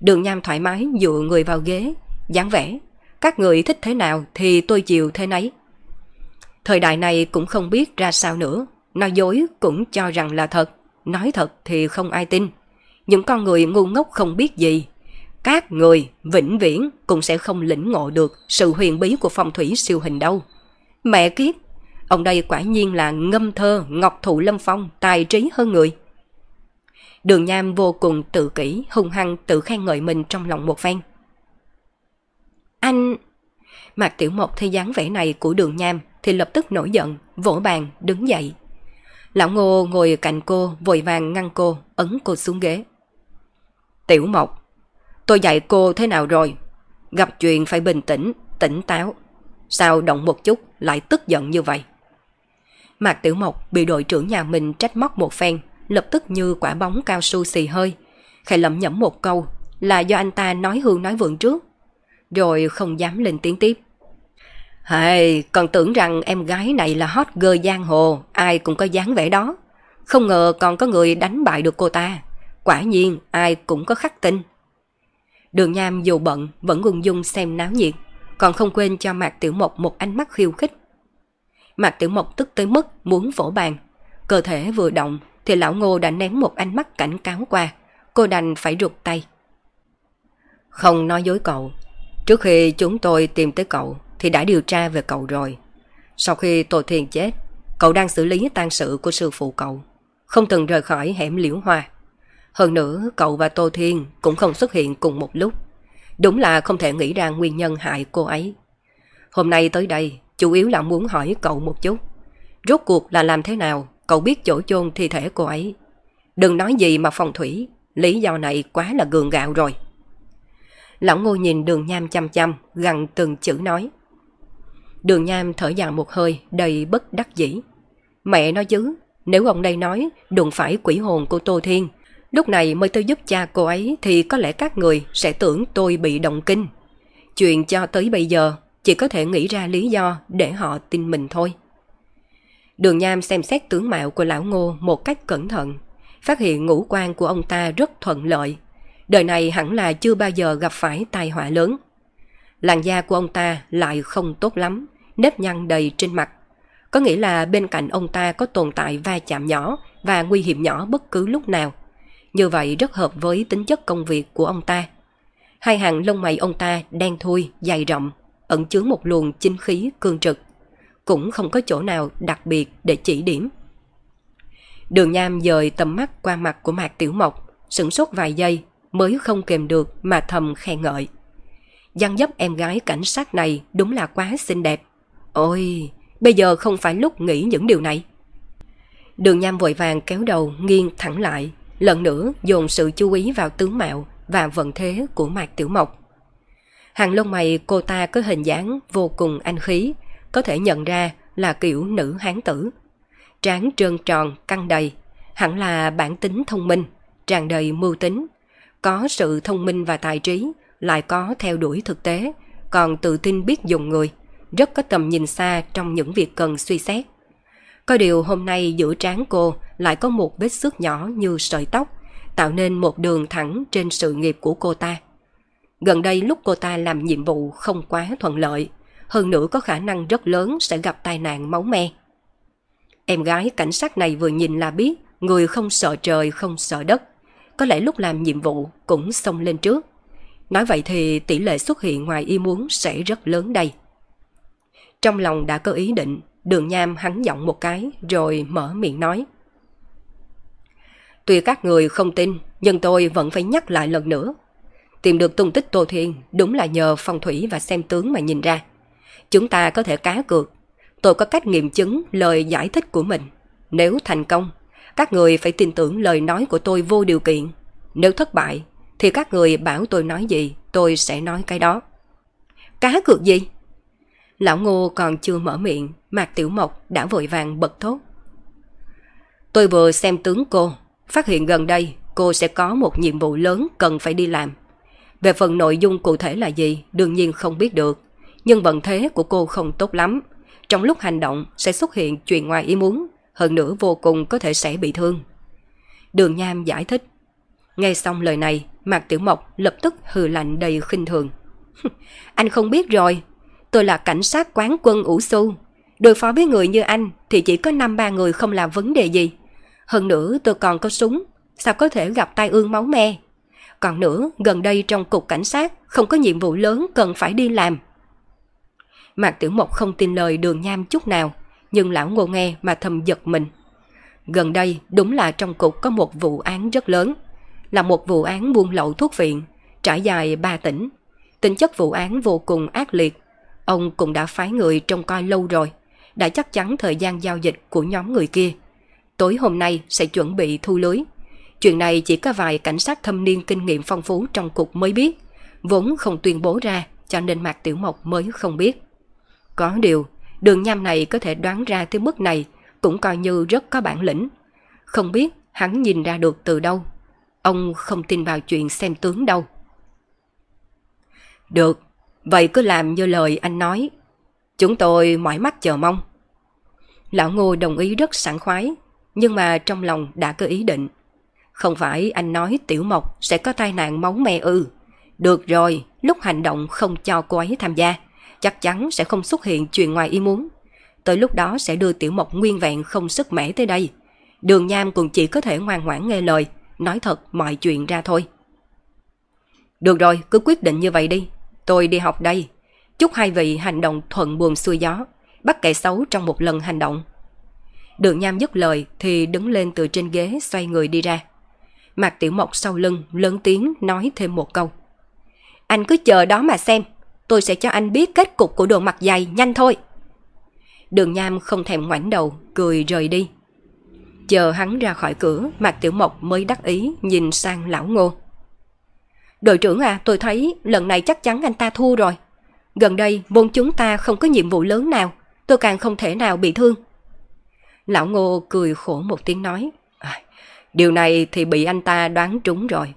Đường Nham thoải mái dựa người vào ghế, dáng vẻ. Các người thích thế nào thì tôi chịu thế nấy. Thời đại này cũng không biết ra sao nữa, nói dối cũng cho rằng là thật, nói thật thì không ai tin. Những con người ngu ngốc không biết gì. Các người vĩnh viễn cũng sẽ không lĩnh ngộ được sự huyền bí của phong thủy siêu hình đâu. Mẹ kiếp, ông đây quả nhiên là ngâm thơ ngọc thụ lâm phong, tài trí hơn người. Đường Nham vô cùng tự kỷ, hung hăng tự khen ngợi mình trong lòng một phen. Anh... Mạc Tiểu Mộc thấy dáng vẻ này của đường Nham thì lập tức nổi giận, vỗ bàn, đứng dậy. Lão Ngô ngồi cạnh cô, vội vàng ngăn cô, ấn cô xuống ghế. Tiểu Mộc, tôi dạy cô thế nào rồi? Gặp chuyện phải bình tĩnh, tỉnh táo. Sao động một chút lại tức giận như vậy? Mạc Tiểu Mộc bị đội trưởng nhà mình trách móc một phen, lập tức như quả bóng cao su xì hơi. Khải lẩm nhẩm một câu là do anh ta nói hương nói vượng trước. Rồi không dám lên tiếng tiếp. Hay, còn tưởng rằng em gái này là hot girl giang hồ, ai cũng có dáng vẻ đó. Không ngờ còn có người đánh bại được cô ta. Quả nhiên, ai cũng có khắc tinh. Đường Nham dù bận, vẫn ung dung xem náo nhiệt, còn không quên cho Mạc Tiểu Mộc một ánh mắt khiêu khích. Mạc Tiểu Mộc tức tới mức muốn vỗ bàn. Cơ thể vừa động thì lão ngô đã ném một ánh mắt cảnh cáo qua. Cô đành phải rụt tay. Không nói dối cậu. Trước khi chúng tôi tìm tới cậu thì đã điều tra về cậu rồi. Sau khi Tô Thiền chết, cậu đang xử lý tang sự của sư phụ cậu. Không từng rời khỏi hẻm liễu hoa. Hơn nữa, cậu và Tô Thiên cũng không xuất hiện cùng một lúc. Đúng là không thể nghĩ ra nguyên nhân hại cô ấy. Hôm nay tới đây, chủ yếu là muốn hỏi cậu một chút. Rốt cuộc là làm thế nào cậu biết chỗ chôn thi thể cô ấy. Đừng nói gì mà phong thủy, lý do này quá là gường gạo rồi. Lão ngô nhìn đường nham chăm chăm, gằn từng chữ nói. Đường nham thở dài một hơi, đầy bất đắc dĩ. Mẹ nói chứ, nếu ông đây nói đụng phải quỷ hồn của Tô Thiên, lúc này mới tới giúp cha cô ấy thì có lẽ các người sẽ tưởng tôi bị động kinh. Chuyện cho tới bây giờ chỉ có thể nghĩ ra lý do để họ tin mình thôi. Đường Nham xem xét tướng mạo của lão ngô một cách cẩn thận, phát hiện ngũ quan của ông ta rất thuận lợi. Đời này hẳn là chưa bao giờ gặp phải tai họa lớn. Làn da của ông ta lại không tốt lắm, nếp nhăn đầy trên mặt. Có nghĩa là bên cạnh ông ta có tồn tại va chạm nhỏ và nguy hiểm nhỏ bất cứ lúc nào. Như vậy rất hợp với tính chất công việc của ông ta. Hai hàng lông mày ông ta đen thui, dài rộng, ẩn chứa một luồng chính khí cương trực cũng không có chỗ nào đặc biệt để chỉ điểm. Đường Nam dời tầm mắt qua mặt của Mạc Tiểu Mộc, sửng sốt vài giây mới không kềm được mà thầm khen ngợi. Giang dấp em gái cảnh sát này đúng là quá xinh đẹp. Ôi, bây giờ không phải lúc nghĩ những điều này. Đường Nham vội vàng kéo đầu nghiêng thẳng lại, lần nữa dồn sự chú ý vào tướng mạo và vận thế của Mạc Tiểu Mộc. Hàng lông mày cô ta có hình dáng vô cùng anh khí, có thể nhận ra là kiểu nữ hán tử. Trán trơn tròn, căng đầy, hẳn là bản tính thông minh, tràn đầy mưu tính. Có sự thông minh và tài trí, lại có theo đuổi thực tế, còn tự tin biết dùng người, rất có tầm nhìn xa trong những việc cần suy xét. Có điều hôm nay giữa trán cô lại có một vết xước nhỏ như sợi tóc, tạo nên một đường thẳng trên sự nghiệp của cô ta. Gần đây lúc cô ta làm nhiệm vụ không quá thuận lợi, hơn nữa có khả năng rất lớn sẽ gặp tai nạn máu me. Em gái cảnh sát này vừa nhìn là biết người không sợ trời không sợ đất. Có lẽ lúc làm nhiệm vụ cũng xông lên trước. Nói vậy thì tỷ lệ xuất hiện ngoài ý muốn sẽ rất lớn đây. Trong lòng đã có ý định, đường nham hắn giọng một cái rồi mở miệng nói. Tuy các người không tin, nhưng tôi vẫn phải nhắc lại lần nữa. Tìm được tung tích Tô Thiên đúng là nhờ phong thủy và xem tướng mà nhìn ra. Chúng ta có thể cá cược. Tôi có cách nghiệm chứng lời giải thích của mình. Nếu thành công, các người phải tin tưởng lời nói của tôi vô điều kiện. Nếu thất bại, thì các người bảo tôi nói gì, tôi sẽ nói cái đó. Cá cược gì? Lão Ngô còn chưa mở miệng, Mạc Tiểu Mộc đã vội vàng bật thốt. Tôi vừa xem tướng cô, phát hiện gần đây cô sẽ có một nhiệm vụ lớn cần phải đi làm. Về phần nội dung cụ thể là gì, đương nhiên không biết được. Nhưng vận thế của cô không tốt lắm. Trong lúc hành động sẽ xuất hiện chuyện ngoài ý muốn, hơn nữa vô cùng có thể sẽ bị thương. Đường Nham giải thích. Nghe xong lời này, Mạc Tiểu Mộc lập tức hừ lạnh đầy khinh thường. anh không biết rồi, tôi là cảnh sát quán quân ủ su. Đối phó với người như anh thì chỉ có năm ba người không làm vấn đề gì. Hơn nữa tôi còn có súng, sao có thể gặp tai ương máu me. Còn nữa, gần đây trong cục cảnh sát không có nhiệm vụ lớn cần phải đi làm. Mạc Tiểu Mộc không tin lời đường nham chút nào, nhưng lão ngô nghe mà thầm giật mình. Gần đây đúng là trong cục có một vụ án rất lớn, là một vụ án buôn lậu thuốc viện, trải dài ba tỉnh. Tính chất vụ án vô cùng ác liệt, ông cũng đã phái người trông coi lâu rồi, đã chắc chắn thời gian giao dịch của nhóm người kia. Tối hôm nay sẽ chuẩn bị thu lưới. Chuyện này chỉ có vài cảnh sát thâm niên kinh nghiệm phong phú trong cục mới biết, vốn không tuyên bố ra cho nên Mạc Tiểu Mộc mới không biết. Có điều, đường nham này có thể đoán ra tới mức này cũng coi như rất có bản lĩnh. Không biết hắn nhìn ra được từ đâu. Ông không tin vào chuyện xem tướng đâu. Được, vậy cứ làm như lời anh nói. Chúng tôi mỏi mắt chờ mong. Lão Ngô đồng ý rất sảng khoái, nhưng mà trong lòng đã có ý định. Không phải anh nói Tiểu Mộc sẽ có tai nạn máu me ư. Được rồi, lúc hành động không cho cô ấy tham gia, chắc chắn sẽ không xuất hiện chuyện ngoài ý muốn. Tới lúc đó sẽ đưa Tiểu Mộc nguyên vẹn không sức mẻ tới đây. Đường Nham cũng chỉ có thể ngoan ngoãn nghe lời, nói thật mọi chuyện ra thôi. Được rồi, cứ quyết định như vậy đi. Tôi đi học đây. Chúc hai vị hành động thuận buồm xuôi gió, bắt kẻ xấu trong một lần hành động. Đường Nham dứt lời thì đứng lên từ trên ghế xoay người đi ra. Mạc Tiểu Mộc sau lưng lớn tiếng nói thêm một câu. Anh cứ chờ đó mà xem, tôi sẽ cho anh biết kết cục của đồ mặt dày nhanh thôi. Đường Nham không thèm ngoảnh đầu, cười rời đi. Chờ hắn ra khỏi cửa, Mạc Tiểu Mộc mới đắc ý nhìn sang lão ngô. Đội trưởng à, tôi thấy lần này chắc chắn anh ta thua rồi. Gần đây, vốn chúng ta không có nhiệm vụ lớn nào, tôi càng không thể nào bị thương. Lão ngô cười khổ một tiếng nói. À, điều này thì bị anh ta đoán trúng rồi.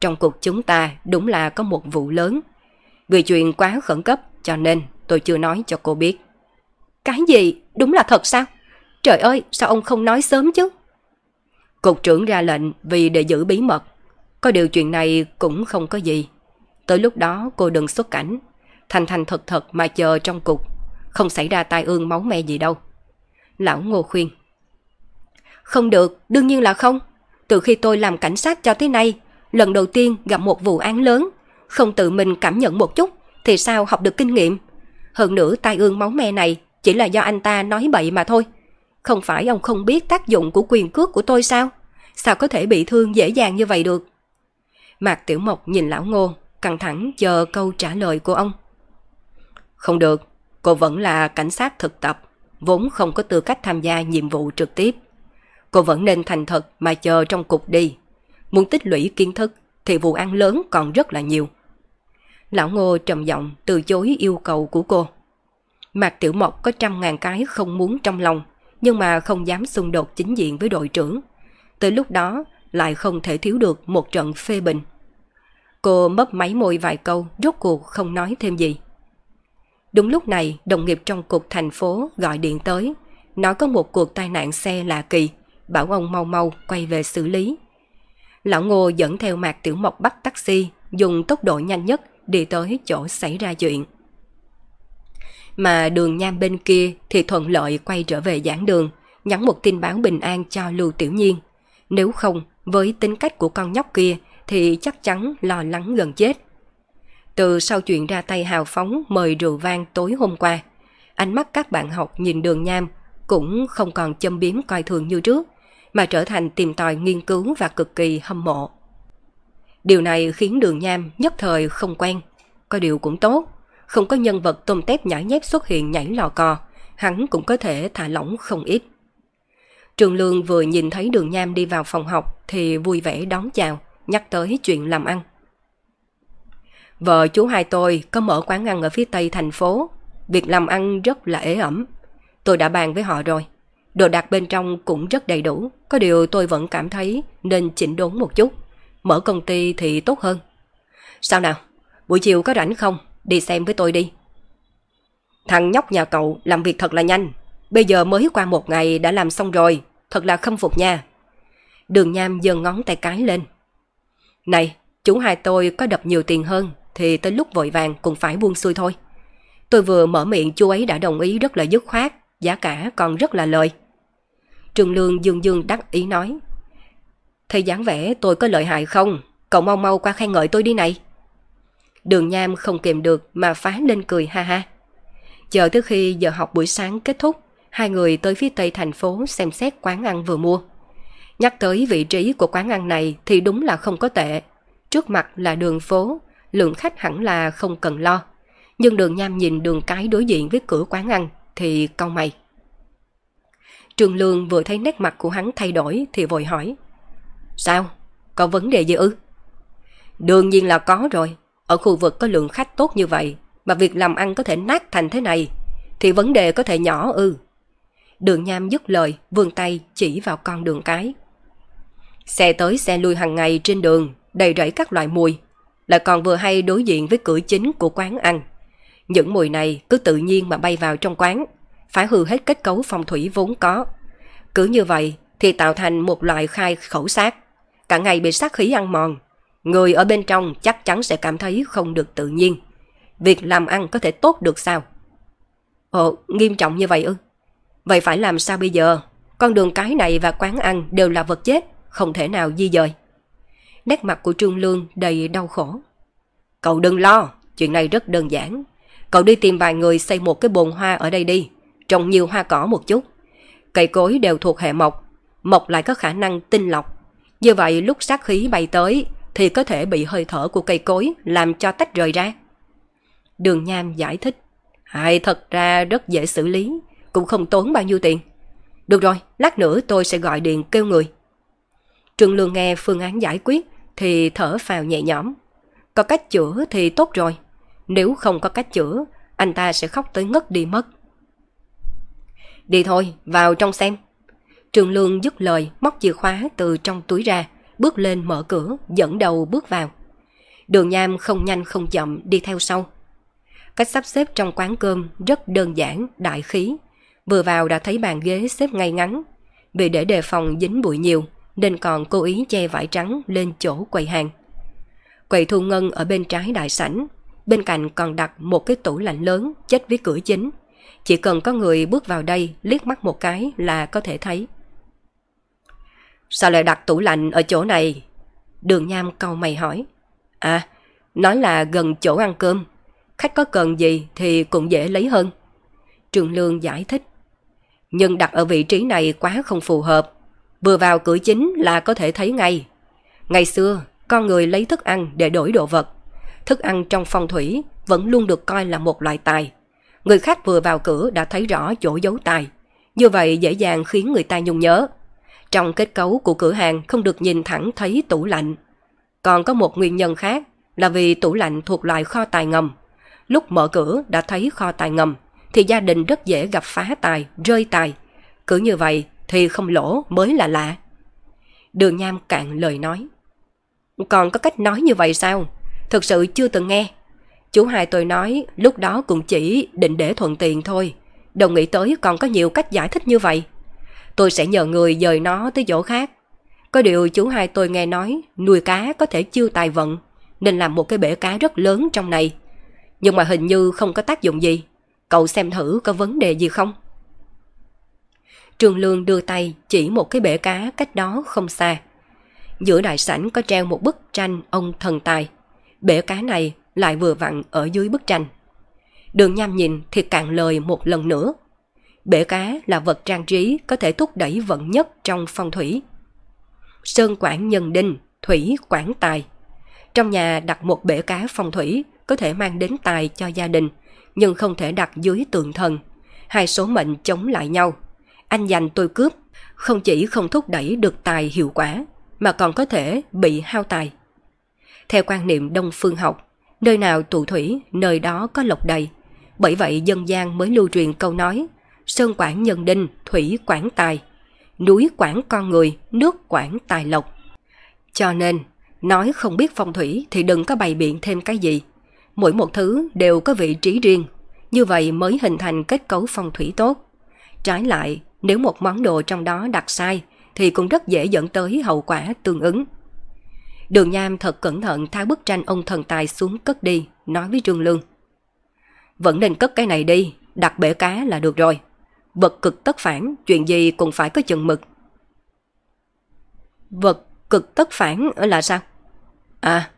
Trong cuộc chúng ta đúng là có một vụ lớn. Vì chuyện quá khẩn cấp cho nên tôi chưa nói cho cô biết. Cái gì? Đúng là thật sao? Trời ơi, sao ông không nói sớm chứ? Cục trưởng ra lệnh vì để giữ bí mật. Có điều chuyện này cũng không có gì. Tới lúc đó cô đừng xuất cảnh. Thành thành thật thật mà chờ trong cục. Không xảy ra tai ương máu me gì đâu. Lão Ngô khuyên. Không được, đương nhiên là không. Từ khi tôi làm cảnh sát cho tới nay, lần đầu tiên gặp một vụ án lớn, không tự mình cảm nhận một chút, thì sao học được kinh nghiệm. Hơn nữa tai ương máu me này chỉ là do anh ta nói bậy mà thôi. Không phải ông không biết tác dụng của quyền cước của tôi sao? Sao có thể bị thương dễ dàng như vậy được? Mạc Tiểu Mộc nhìn lão ngô, căng thẳng chờ câu trả lời của ông. Không được, cô vẫn là cảnh sát thực tập, vốn không có tư cách tham gia nhiệm vụ trực tiếp. Cô vẫn nên thành thật mà chờ trong cục đi. Muốn tích lũy kiến thức thì vụ án lớn còn rất là nhiều. Lão Ngô trầm giọng từ chối yêu cầu của cô. Mạc Tiểu Mộc có trăm ngàn cái không muốn trong lòng, nhưng mà không dám xung đột chính diện với đội trưởng. Tới lúc đó lại không thể thiếu được một trận phê bình. Cô mất máy môi vài câu, rốt cuộc không nói thêm gì. Đúng lúc này, đồng nghiệp trong cục thành phố gọi điện tới, nói có một cuộc tai nạn xe lạ kỳ, bảo ông mau mau quay về xử lý. Lão Ngô dẫn theo Mạc Tiểu Mộc bắt taxi, dùng tốc độ nhanh nhất đi tới chỗ xảy ra chuyện. Mà đường nham bên kia thì thuận lợi quay trở về giảng đường, nhắn một tin báo bình an cho Lưu Tiểu Nhiên. Nếu không, với tính cách của con nhóc kia thì chắc chắn lo lắng gần chết. Từ sau chuyện ra tay hào phóng mời rượu vang tối hôm qua, ánh mắt các bạn học nhìn đường nham cũng không còn châm biếm coi thường như trước, mà trở thành tìm tòi nghiên cứu và cực kỳ hâm mộ. Điều này khiến đường nham nhất thời không quen, có điều cũng tốt, không có nhân vật tôm tép nhảy nhép xuất hiện nhảy lò cò, hắn cũng có thể thả lỏng không ít. Trường Lương vừa nhìn thấy đường nham đi vào phòng học thì vui vẻ đón chào, nhắc tới chuyện làm ăn. Vợ chú hai tôi có mở quán ăn ở phía tây thành phố, việc làm ăn rất là ế ẩm. Tôi đã bàn với họ rồi, đồ đạc bên trong cũng rất đầy đủ, có điều tôi vẫn cảm thấy nên chỉnh đốn một chút, mở công ty thì tốt hơn. Sao nào, buổi chiều có rảnh không, đi xem với tôi đi. Thằng nhóc nhà cậu làm việc thật là nhanh, bây giờ mới qua một ngày đã làm xong rồi, thật là khâm phục nha. Đường Nham giơ ngón tay cái lên. Này, chúng hai tôi có đập nhiều tiền hơn, thì tới lúc vội vàng cũng phải buông xuôi thôi. Tôi vừa mở miệng chú ấy đã đồng ý rất là dứt khoát, giá cả còn rất là lời. Trường Lương dương dương đắc ý nói. "Thế dáng vẻ tôi có lợi hại không? Cậu mau mau qua khen ngợi tôi đi này. Đường Nham không kìm được mà phá lên cười ha ha. Chờ tới khi giờ học buổi sáng kết thúc, hai người tới phía tây thành phố xem xét quán ăn vừa mua. Nhắc tới vị trí của quán ăn này thì đúng là không có tệ. Trước mặt là đường phố, lượng khách hẳn là không cần lo. Nhưng đường nham nhìn đường cái đối diện với cửa quán ăn thì cau mày. Trường Lương vừa thấy nét mặt của hắn thay đổi thì vội hỏi. Sao? Có vấn đề gì ư? Đương nhiên là có rồi. Ở khu vực có lượng khách tốt như vậy mà việc làm ăn có thể nát thành thế này thì vấn đề có thể nhỏ ư. Đường Nham dứt lời, vươn tay chỉ vào con đường cái. Xe tới xe lui hàng ngày trên đường, đầy rẫy các loại mùi, lại còn vừa hay đối diện với cửa chính của quán ăn. Những mùi này cứ tự nhiên mà bay vào trong quán, phá hư hết kết cấu phong thủy vốn có. Cứ như vậy thì tạo thành một loại khai khẩu sát, cả ngày bị sát khí ăn mòn. Người ở bên trong chắc chắn sẽ cảm thấy không được tự nhiên. Việc làm ăn có thể tốt được sao? Ồ, nghiêm trọng như vậy ư? Vậy phải làm sao bây giờ? Con đường cái này và quán ăn đều là vật chết, không thể nào di dời. Nét mặt của Trương Lương đầy đau khổ. Cậu đừng lo, chuyện này rất đơn giản. Cậu đi tìm vài người xây một cái bồn hoa ở đây đi, trồng nhiều hoa cỏ một chút. Cây cối đều thuộc hệ mộc, mộc lại có khả năng tinh lọc. Như vậy lúc sát khí bay tới thì có thể bị hơi thở của cây cối làm cho tách rời ra. Đường Nham giải thích. hay thật ra rất dễ xử lý, cũng không tốn bao nhiêu tiền. Được rồi, lát nữa tôi sẽ gọi điện kêu người. Trương Lương nghe phương án giải quyết thì thở phào nhẹ nhõm. Có cách chữa thì tốt rồi. Nếu không có cách chữa, anh ta sẽ khóc tới ngất đi mất. Đi thôi, vào trong xem. Trường Lương dứt lời móc chìa khóa từ trong túi ra, bước lên mở cửa, dẫn đầu bước vào. Đường Nham không nhanh không chậm đi theo sau. Cách sắp xếp trong quán cơm rất đơn giản, đại khí. Vừa vào đã thấy bàn ghế xếp ngay ngắn. Vì để đề phòng dính bụi nhiều, nên còn cố ý che vải trắng lên chỗ quầy hàng. Quầy thu ngân ở bên trái đại sảnh, bên cạnh còn đặt một cái tủ lạnh lớn chết với cửa chính. Chỉ cần có người bước vào đây liếc mắt một cái là có thể thấy. Sao lại đặt tủ lạnh ở chỗ này? Đường Nham câu mày hỏi. À, nói là gần chỗ ăn cơm. Khách có cần gì thì cũng dễ lấy hơn. Trường Lương giải thích. Nhưng đặt ở vị trí này quá không phù hợp. Vừa vào cửa chính là có thể thấy ngay. Ngày xưa, con người lấy thức ăn để đổi đồ vật. Thức ăn trong phong thủy vẫn luôn được coi là một loại tài. Người khác vừa vào cửa đã thấy rõ chỗ giấu tài. Như vậy dễ dàng khiến người ta nhung nhớ. Trong kết cấu của cửa hàng không được nhìn thẳng thấy tủ lạnh. Còn có một nguyên nhân khác là vì tủ lạnh thuộc loại kho tài ngầm. Lúc mở cửa đã thấy kho tài ngầm thì gia đình rất dễ gặp phá tài, rơi tài. Cứ như vậy thì không lỗ mới là lạ. Đường Nham cạn lời nói. Còn có cách nói như vậy sao? Thực sự chưa từng nghe. Chú hai tôi nói lúc đó cũng chỉ định để thuận tiện thôi. Đồng nghĩ tới còn có nhiều cách giải thích như vậy. Tôi sẽ nhờ người dời nó tới chỗ khác. Có điều chú hai tôi nghe nói nuôi cá có thể chiêu tài vận, nên làm một cái bể cá rất lớn trong này. Nhưng mà hình như không có tác dụng gì. Cậu xem thử có vấn đề gì không? Trường Lương đưa tay chỉ một cái bể cá cách đó không xa. Giữa đại sảnh có treo một bức tranh ông thần tài. Bể cá này lại vừa vặn ở dưới bức tranh. Đường Nham nhìn thì cạn lời một lần nữa. Bể cá là vật trang trí có thể thúc đẩy vận nhất trong phong thủy. Sơn quản nhân đinh, thủy quản tài. Trong nhà đặt một bể cá phong thủy có thể mang đến tài cho gia đình, nhưng không thể đặt dưới tượng thần. Hai số mệnh chống lại nhau. Anh giành tôi cướp, không chỉ không thúc đẩy được tài hiệu quả, mà còn có thể bị hao tài. Theo quan niệm đông phương học, nơi nào tụ thủy, nơi đó có lộc đầy. Bởi vậy dân gian mới lưu truyền câu nói Sơn quản nhân đinh, thủy quản tài. Núi quản con người, nước quản tài lộc. Cho nên, nói không biết phong thủy thì đừng có bày biện thêm cái gì. Mỗi một thứ đều có vị trí riêng, như vậy mới hình thành kết cấu phong thủy tốt. Trái lại, nếu một món đồ trong đó đặt sai, thì cũng rất dễ dẫn tới hậu quả tương ứng. Đường Nham thật cẩn thận tháo bức tranh ông thần tài xuống cất đi, nói với Trương Lương. Vẫn nên cất cái này đi, đặt bể cá là được rồi. Vật cực tất phản, chuyện gì cũng phải có chừng mực. Vật cực tất phản là sao? À,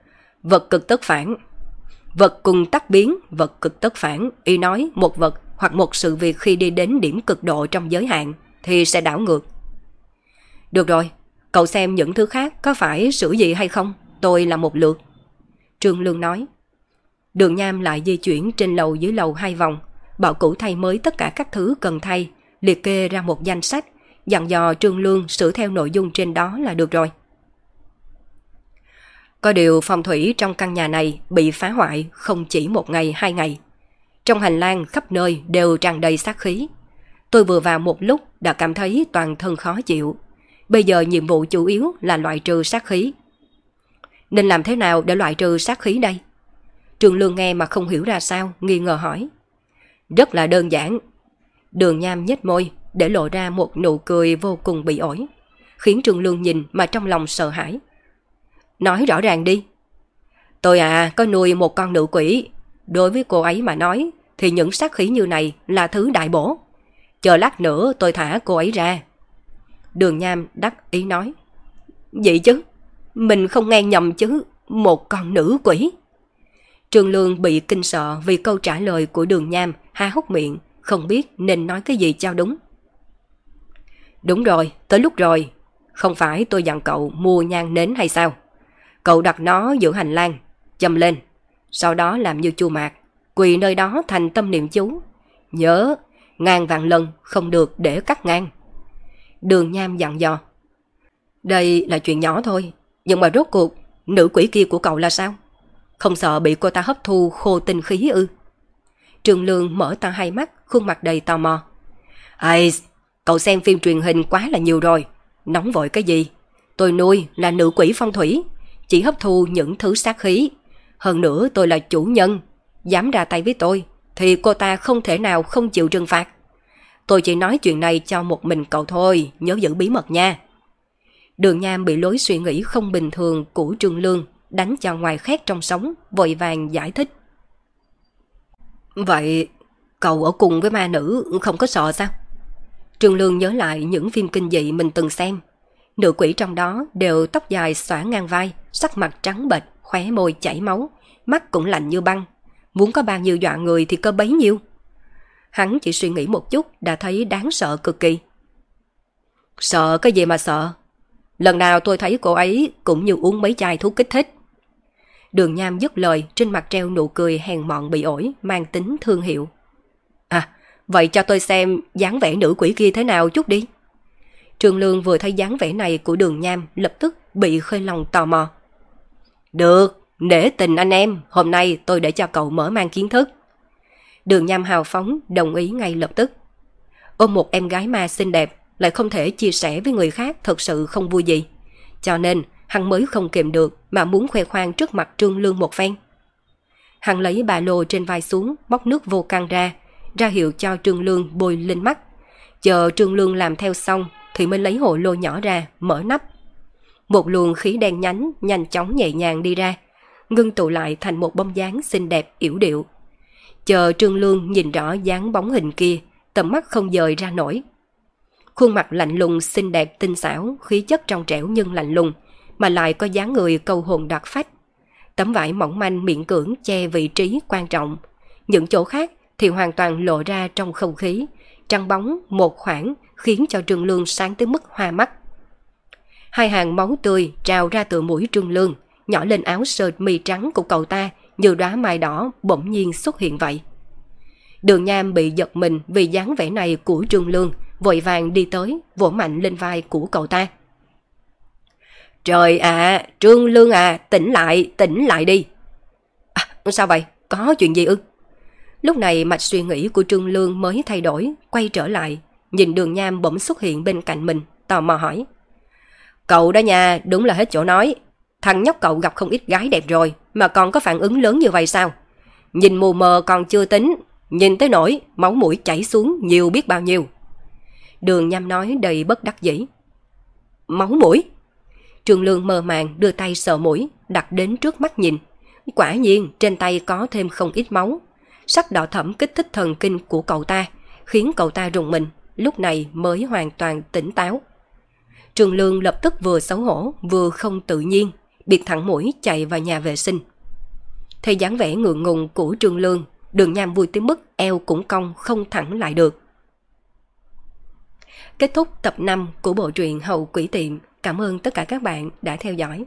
vật cực tất phản. Vật cùng tắc biến, vật cực tất phản. Y nói một vật hoặc một sự việc khi đi đến điểm cực độ trong giới hạn thì sẽ đảo ngược. Được rồi, cậu xem những thứ khác có phải sửa gì hay không? Tôi là một lượt. Trương Lương nói. Đường Nham lại di chuyển trên lầu dưới lầu hai vòng, bảo cũ thay mới tất cả các thứ cần thay, liệt kê ra một danh sách, dặn dò Trương Lương sửa theo nội dung trên đó là được rồi. Có điều phong thủy trong căn nhà này bị phá hoại không chỉ một ngày hai ngày. Trong hành lang khắp nơi đều tràn đầy sát khí. Tôi vừa vào một lúc đã cảm thấy toàn thân khó chịu. Bây giờ nhiệm vụ chủ yếu là loại trừ sát khí. Nên làm thế nào để loại trừ sát khí đây? Trường Lương nghe mà không hiểu ra sao, nghi ngờ hỏi. Rất là đơn giản. Đường Nham nhếch môi để lộ ra một nụ cười vô cùng bị ổi, khiến Trường Lương nhìn mà trong lòng sợ hãi. Nói rõ ràng đi. Tôi à, có nuôi một con nữ quỷ. Đối với cô ấy mà nói, thì những sát khí như này là thứ đại bổ. Chờ lát nữa tôi thả cô ấy ra. Đường Nham đắc ý nói. Vậy chứ, mình không nghe nhầm chứ, một con nữ quỷ. Trường Lương bị kinh sợ vì câu trả lời của đường Nham há hốc miệng, không biết nên nói cái gì cho đúng. Đúng rồi, tới lúc rồi. Không phải tôi dặn cậu mua nhang nến hay sao? Cậu đặt nó giữa hành lang, châm lên. Sau đó làm như chu mạc, quỳ nơi đó thành tâm niệm chú. Nhớ, ngàn vạn lần không được để cắt ngang. Đường Nham dặn dò. Đây là chuyện nhỏ thôi, nhưng mà rốt cuộc, nữ quỷ kia của cậu là sao? Không sợ bị cô ta hấp thu khô tinh khí ư? Trường Lương mở to hai mắt, khuôn mặt đầy tò mò. Ai, cậu xem phim truyền hình quá là nhiều rồi. Nóng vội cái gì? Tôi nuôi là nữ quỷ phong thủy, chỉ hấp thu những thứ sát khí. Hơn nữa tôi là chủ nhân, dám ra tay với tôi, thì cô ta không thể nào không chịu trừng phạt. Tôi chỉ nói chuyện này cho một mình cậu thôi, nhớ giữ bí mật nha. Đường Nham bị lối suy nghĩ không bình thường của Trương Lương đánh cho ngoài khét trong sống, vội vàng giải thích. Vậy cậu ở cùng với ma nữ không có sợ sao? Trương Lương nhớ lại những phim kinh dị mình từng xem. Nữ quỷ trong đó đều tóc dài xõa ngang vai, sắc mặt trắng bệch, khóe môi chảy máu, mắt cũng lạnh như băng. Muốn có bao nhiêu dọa người thì cơ bấy nhiêu. Hắn chỉ suy nghĩ một chút đã thấy đáng sợ cực kỳ. Sợ cái gì mà sợ? Lần nào tôi thấy cô ấy cũng như uống mấy chai thuốc kích thích. Đường Nham dứt lời trên mặt treo nụ cười hèn mọn bị ổi mang tính thương hiệu. À, vậy cho tôi xem dáng vẻ nữ quỷ kia thế nào chút đi. Trường Lương vừa thấy dáng vẻ này của đường Nham lập tức bị khơi lòng tò mò. Được, nể tình anh em, hôm nay tôi để cho cậu mở mang kiến thức. Đường Nham hào phóng đồng ý ngay lập tức. Ôm một em gái ma xinh đẹp lại không thể chia sẻ với người khác thật sự không vui gì. Cho nên hắn mới không kìm được mà muốn khoe khoang trước mặt Trương Lương một phen. Hắn lấy ba lô trên vai xuống, móc nước vô can ra, ra hiệu cho Trương Lương bôi lên mắt. Chờ Trương Lương làm theo xong thì mới lấy hồ lô nhỏ ra, mở nắp. Một luồng khí đen nhánh nhanh chóng nhẹ nhàng đi ra, ngưng tụ lại thành một bông dáng xinh đẹp yểu điệu. Chờ Trương Lương nhìn rõ dáng bóng hình kia, tầm mắt không dời ra nổi. Khuôn mặt lạnh lùng xinh đẹp tinh xảo, khí chất trong trẻo nhưng lạnh lùng, mà lại có dáng người câu hồn đoạt phách. Tấm vải mỏng manh miệng cưỡng che vị trí quan trọng. Những chỗ khác thì hoàn toàn lộ ra trong không khí, trăng bóng một khoảng khiến cho Trương Lương sáng tới mức hoa mắt. Hai hàng máu tươi trào ra từ mũi Trương Lương, nhỏ lên áo sơ mi trắng của cậu ta như đóa mai đỏ bỗng nhiên xuất hiện vậy. Đường Nham bị giật mình vì dáng vẻ này của Trương Lương, vội vàng đi tới, vỗ mạnh lên vai của cậu ta. Trời ạ, à, Trương Lương à, tỉnh lại, tỉnh lại đi. À, sao vậy? Có chuyện gì ư? Lúc này mạch suy nghĩ của Trương Lương mới thay đổi, quay trở lại, nhìn đường nham bỗng xuất hiện bên cạnh mình, tò mò hỏi. Cậu đó nha, đúng là hết chỗ nói. Thằng nhóc cậu gặp không ít gái đẹp rồi, mà còn có phản ứng lớn như vậy sao? Nhìn mù mờ còn chưa tính, nhìn tới nỗi máu mũi chảy xuống nhiều biết bao nhiêu. Đường nham nói đầy bất đắc dĩ. Máu mũi? Trường Lương mơ màng đưa tay sờ mũi, đặt đến trước mắt nhìn. Quả nhiên trên tay có thêm không ít máu. Sắc đỏ thẫm kích thích thần kinh của cậu ta, khiến cậu ta rùng mình, lúc này mới hoàn toàn tỉnh táo. Trường Lương lập tức vừa xấu hổ, vừa không tự nhiên, biệt thẳng mũi chạy vào nhà vệ sinh. Thấy dáng vẻ ngượng ngùng của Trương Lương, đường nham vui tới mức eo cũng cong không thẳng lại được. Kết thúc tập 5 của bộ truyện Hậu Quỷ Tiệm. Cảm ơn tất cả các bạn đã theo dõi.